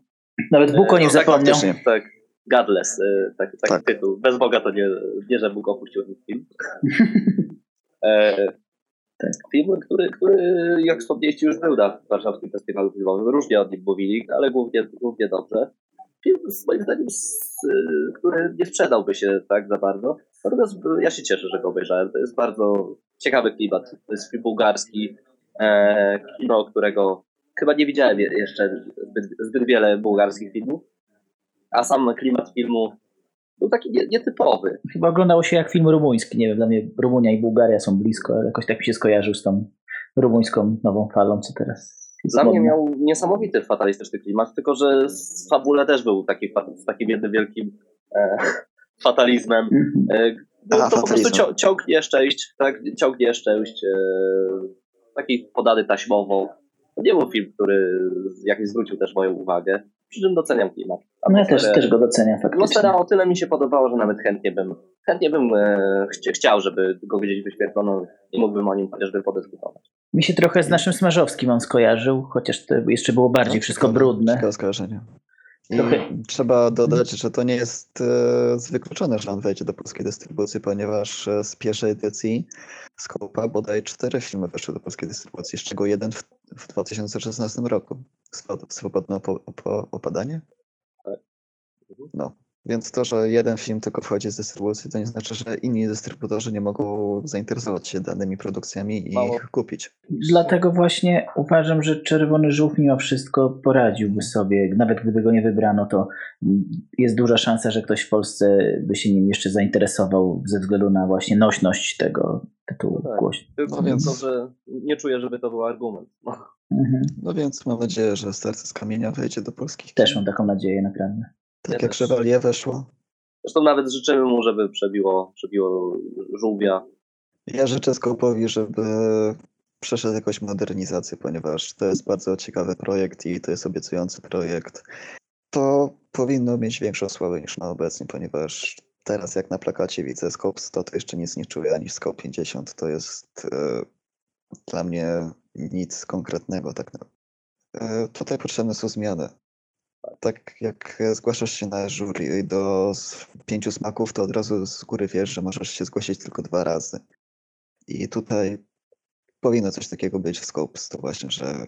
Nawet Bóg o nim No, tak, zapomniał. faktycznie. Tak, Godless, y, taki, taki Tak. tytuł. Bez Boga to nie, nie że Bóg opuścił ten film. *laughs* E, Tak. Film, który, który, jak wspomnieliście, już był na warszawskim festiwalu filmowym. Różnie o nim mówili, ale głównie, głównie dobrze. Film, moim zdaniem, który nie sprzedałby się tak za bardzo. Natomiast ja się cieszę, że go obejrzałem. To jest bardzo ciekawy klimat. To jest film bułgarski, e, kino, którego chyba nie widziałem je- jeszcze zbyt, zbyt wiele bułgarskich filmów. A sam klimat filmu był taki nie, nietypowy. Chyba oglądało się jak film rumuński. Nie wiem, dla mnie Rumunia i Bułgaria są blisko, ale jakoś tak mi się skojarzył z tą rumuńską nową falą, co teraz Dla mnie miał niesamowity fatalistyczny klimat, tylko że z fabule też był taki, z takim jednym wielkim e, *laughs* fatalizmem. Mhm. E, A, to po prostu ciągnie szczęść, tak? Ciągnie szczęść, e, taki podany taśmowo. To nie był film, który jakoś zwrócił też moją uwagę, przy czym doceniam klimat. No ja też, też go doceniam faktycznie. Atmosfera o tyle mi się podobała, że nawet chętnie bym, chętnie bym e, chci- chciał, żeby go gdzieś wyświetlono i mógłbym o nim chociażby podyskutować. Mi się trochę z naszym Smarzowskim on skojarzył, chociaż to jeszcze było bardziej No, wszystko brudne. Ciekawe skojarzenie. I Trochę- trzeba dodać, że to nie jest e, z wykluczone, że on wejdzie do polskiej dystrybucji, ponieważ e, z pierwszej edycji Skopa bodaj cztery filmy weszły do polskiej dystrybucji, z czego jeden w, w 2016 roku. Swobod- Swobodne opo- opo- opadanie? Tak. No. Więc to, że jeden film tylko wchodzi z dystrybucji, to nie znaczy, że inni dystrybutorzy nie mogą zainteresować się danymi produkcjami i Mało. ich kupić. Dlatego właśnie uważam, że Czerwony Żółw mimo wszystko poradziłby sobie. Nawet gdyby go nie wybrano, to jest duża szansa, że ktoś w Polsce by się nim jeszcze zainteresował ze względu na właśnie nośność tego tytułu Tak. głośno. Tylko, No więc- tylko, że nie czuję, żeby to był argument. No. Mhm. No więc mam nadzieję, że Serce z Kamienia wejdzie do polskich Też mam taką nadzieję, naprawdę. Tak Ja jak też. Chevalier weszło. Zresztą nawet życzymy mu, żeby przebiło, przebiło żółwia. Ja życzę Skopowi, żeby przeszedł jakąś modernizację, ponieważ to jest bardzo ciekawy projekt i to jest obiecujący projekt. To powinno mieć większą sławę niż ma obecnie, ponieważ teraz jak na plakacie widzę Scope 100, to jeszcze nic nie czuję, ani Scope 50 to jest e, dla mnie nic konkretnego. Tak na... e, tutaj potrzebne są zmiany. Tak jak zgłaszasz się na jury do pięciu smaków, to od razu z góry wiesz, że możesz się zgłosić tylko dwa razy. I tutaj powinno coś takiego być w Scopes, to właśnie, że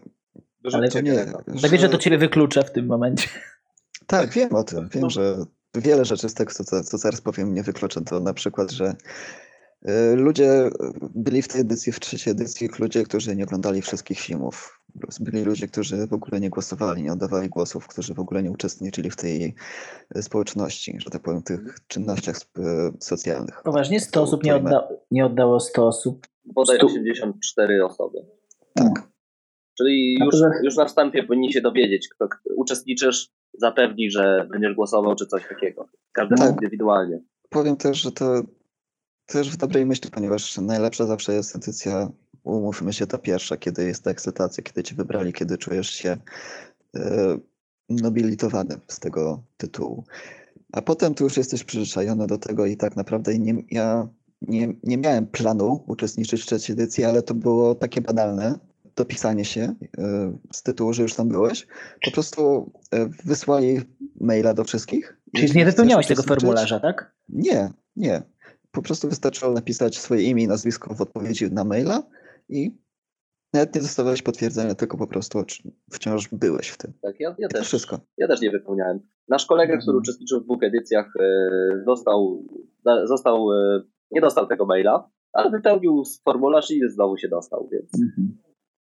Ale to nie... Tak wiesz, że to ciebie wyklucza w tym momencie. Tak, wiem o tym. Wiem, No. że wiele rzeczy z tego, co, co zaraz powiem, nie wykluczę. To na przykład, że y, ludzie byli w tej edycji, w trzeciej edycji, ludzie, którzy nie oglądali wszystkich filmów. Byli ludzie, którzy w ogóle nie głosowali, nie oddawali głosów, którzy w ogóle nie uczestniczyli w tej e, społeczności, że tak powiem, tych czynnościach socjalnych. Poważnie 100 osób nie, odda, nie oddało 100 osób. Bodaj Stu- 84 osoby. Tak. Czyli już, już na wstępie powinni się dowiedzieć, kto kto uczestniczysz, zapewni, że będziesz głosował, czy coś takiego. Każdemu Tak. indywidualnie. Powiem też, że to też w dobrej myśli, ponieważ najlepsza zawsze jest edycja, umówmy się, ta pierwsza, kiedy jest ta ekscytacja, kiedy cię wybrali, kiedy czujesz się e, nobilitowany z tego tytułu. A potem tu już jesteś przyzwyczajony do tego i tak naprawdę nie, ja nie, nie miałem planu uczestniczyć w trzeciej edycji, ale to było takie banalne dopisanie się e, z tytułu, że już tam byłeś. Po prostu e, wysłali maila do wszystkich. Czyli nie wypełniałeś tego formularza, tak? nie, nie. Po prostu wystarczyło napisać swoje imię i nazwisko w odpowiedzi na maila i nawet nie dostawałeś potwierdzenia, tylko po prostu wciąż byłeś w tym. Tak, ja, ja, też, wszystko. ja też nie wypełniałem. Nasz kolega, który Mhm. uczestniczył w dwóch edycjach, e, został e, nie dostał tego maila, ale wypełnił formularz i znowu się dostał, więc Mhm.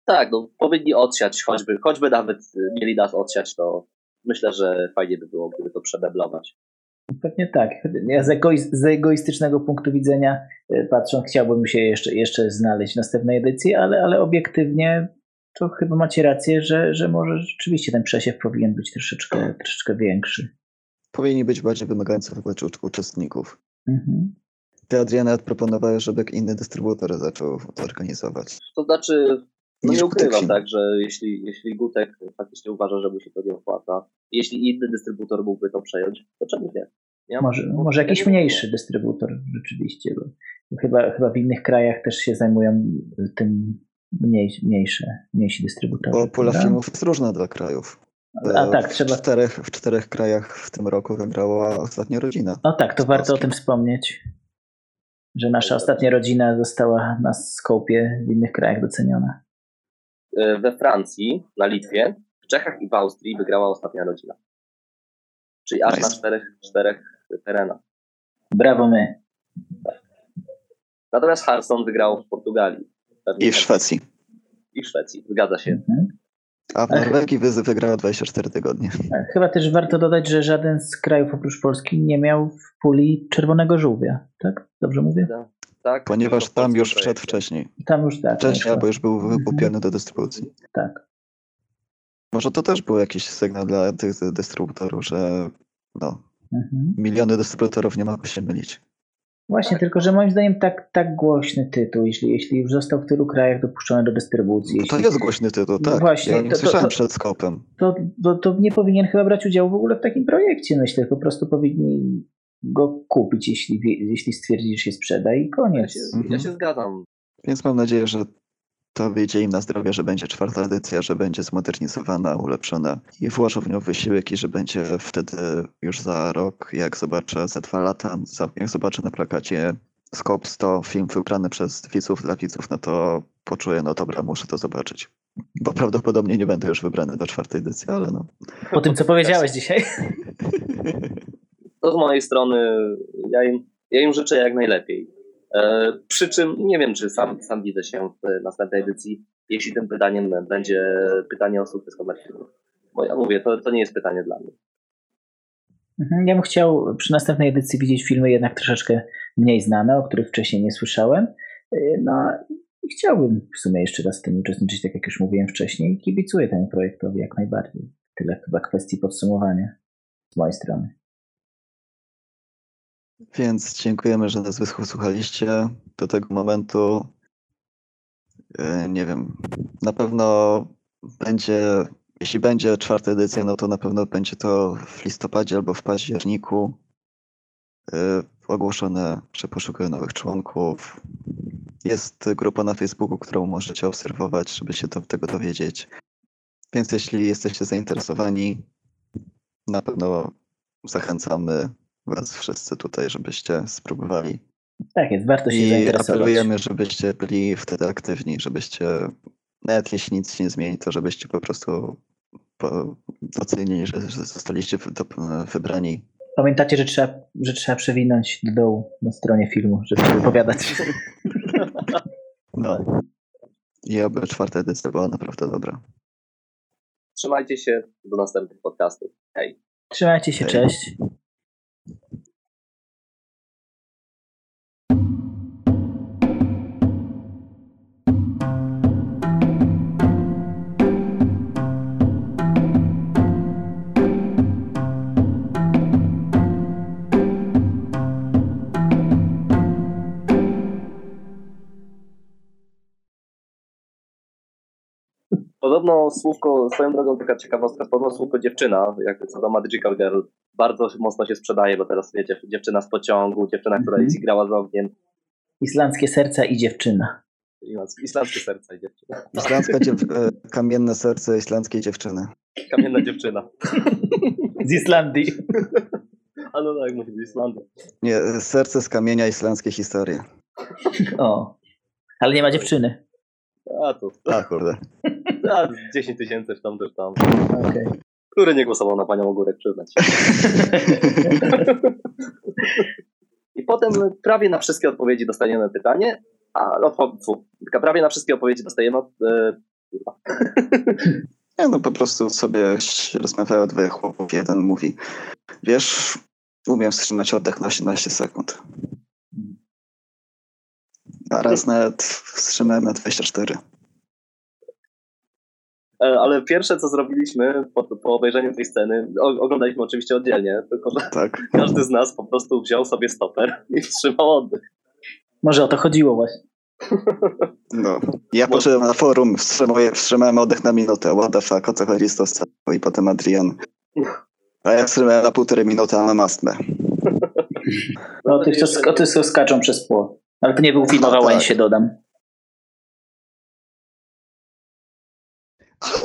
tak, no, powinni odsiać, choćby, choćby nawet e, mieli nas odsiać, to myślę, że fajnie by było, gdyby to przemeblować. Pewnie tak. Ja z, z egoistycznego punktu widzenia e, patrząc, chciałbym się jeszcze, jeszcze znaleźć w następnej edycji, ale, ale obiektywnie to chyba macie rację, że, że może rzeczywiście ten przesiew powinien być troszeczkę, troszeczkę większy. Powinni być bardziej wymagający wobec ucz- uczestników. Mhm. Ty, Adriana, proponowałeś, żeby inny dystrybutor zaczął to organizować. To znaczy, no nie ukrywam, tak, że jeśli, jeśli Gutek faktycznie uważa, że mu się to nie opłaca, jeśli inny dystrybutor mógłby to przejąć, to czemu nie? Ja- Może, bo może ja jakiś nie mniejszy dystrybutor rzeczywiście, bo chyba, chyba w innych krajach też się zajmują tym mniej, mniejsze, mniejsi dystrybutorzy. Bo pula filmów jest różna dla krajów. A E, tak, w trzeba. Czterech, w czterech krajach w tym roku wygrała ostatnia rodzina. No tak, to warto o tym wspomnieć, że nasza ostatnia rodzina została na skopie w innych krajach doceniona. E, We Francji, na Litwie, w Czechach i w Austrii wygrała ostatnia rodzina. Czyli aż Nice. na czterech, czterech terenach. Brawo my. Natomiast Hearthstone wygrał w Portugalii. I w Szwecji. I w Szwecji, zgadza się. Mhm. A w Ech. Norwegii wyzy wygrała 24 tygodnie. Chyba też warto dodać, że żaden z krajów oprócz Polski nie miał w puli czerwonego żółwia. Tak? Dobrze mówię? Tak, Ponieważ tylko w tam już wszedł wcześniej. Tam już tak. Wcześniej, tak, albo już był Mhm. wykupiony do dystrybucji. tak. Może to też był jakiś sygnał dla tych dystrybutorów, że no, Mhm. miliony dystrybutorów nie mogą się mylić. Właśnie, tylko że moim zdaniem tak, tak głośny tytuł, jeśli, jeśli już został w tylu krajach dopuszczony do dystrybucji, to jeśli, jest głośny tytuł, No tak. właśnie, ja nie to- to- słyszałem to- przed skopem. to, to, to nie powinien chyba brać udziału w ogóle w takim projekcie, myślę. Po prostu powinni go kupić, jeśli, jeśli stwierdzi, że się sprzeda i Ja koniec. się, Mhm. ja się zgadzam. Więc mam nadzieję, że to wyjdzie im na zdrowie, że będzie czwarta edycja, że będzie zmodernizowana, ulepszona i włożą w nią wysiłek i że będzie wtedy już za rok, jak zobaczę, za dwa lata, za, jak zobaczę na plakacie Scope 100, film wybrany przez widzów dla widzów, no to poczuję, no dobra, muszę to zobaczyć. Bo prawdopodobnie nie będę już wybrany do czwartej edycji, ale no. Po tym, co powiedziałeś dzisiaj. *laughs* To z mojej strony ja im, ja im życzę jak najlepiej. E, przy czym nie wiem, czy sam, sam widzę się w następnej edycji, jeśli tym pytaniem będzie pytanie o sukces komercyjny. Bo ja mówię, to, to nie jest pytanie dla mnie. Mhm, Ja bym chciał przy następnej edycji widzieć filmy jednak troszeczkę mniej znane, o których wcześniej nie słyszałem. Yy, No chciałbym w sumie jeszcze raz w tym uczestniczyć, tak jak już mówiłem wcześniej. Kibicuję temu projektowi jak najbardziej. Tyle chyba kwestii podsumowania z mojej strony. Więc dziękujemy, że nas wysłuchaliście do tego momentu. E, Nie wiem, na pewno będzie, jeśli będzie czwarta edycja, no to na pewno będzie to w listopadzie albo w październiku. E, Ogłoszone, że poszukują nowych członków. Jest grupa na Facebooku, którą możecie obserwować, żeby się do tego dowiedzieć. Więc jeśli jesteście zainteresowani, na pewno zachęcamy Was wszyscy tutaj, żebyście spróbowali. Tak jest, warto się I zainteresować. apelujemy, żebyście byli wtedy aktywni, żebyście, nawet jeśli nic się nie zmieni, to żebyście po prostu docenili, że, zostaliście wybrani. Pamiętacie, że trzeba, że trzeba przewinąć do dołu na stronie filmu, żeby wypowiadać. *laughs* No. I oby czwarta edycja była naprawdę dobra. Trzymajcie się do następnych podcastów. Hej. Trzymajcie się, Hej. cześć. Podobno słówko, swoją drogą taka ciekawostka, podobno słówko dziewczyna, jak co do Magical Girl, bardzo mocno się sprzedaje, bo teraz wiecie, dziewczyna z pociągu, dziewczyna, która jest grała z ogniem, Islandzkie serca i dziewczyna. islandzkie serca i dziewczyna. Islandzka dziew... e, kamienne serce islandzkiej dziewczyny. Kamienna dziewczyna. Z Islandii. A no tak, musi być Islandia. Nie, serce z kamienia islandzkie historie. O. Ale nie ma dziewczyny. A tu, A kurde. *laughs* a 10 tysięcy w tam też tam. Okej. Który nie głosował na panią Ogórek, przyznać. *laughs* I potem prawie na wszystkie odpowiedzi dostajemy pytanie, a tylko prawie na wszystkie odpowiedzi dostajemy od, e. Nie no, po prostu sobie rozmawiają dwoje chłopów. Jeden mówi, wiesz, umiem wstrzymać oddech na 18 sekund. A raz nawet wstrzymałem na 24. E, Ale pierwsze, co zrobiliśmy po, po obejrzeniu tej sceny, o, oglądaliśmy oczywiście oddzielnie, tylko że Tak. każdy z nas po prostu wziął sobie stoper *laughs* i wstrzymał oddech. Może o to chodziło właśnie. No. Ja poszedłem na forum, wstrzymałem, wstrzymałem oddech na minutę. What the fuck, o co chodzi z tą sceną? I potem Adrian. A ja wstrzymałem na półtorej minuty, a mam astmę. O tych, co, tych, co skaczą przez płot. Ale to nie był film o Wałęsie, tak. dodam. Ale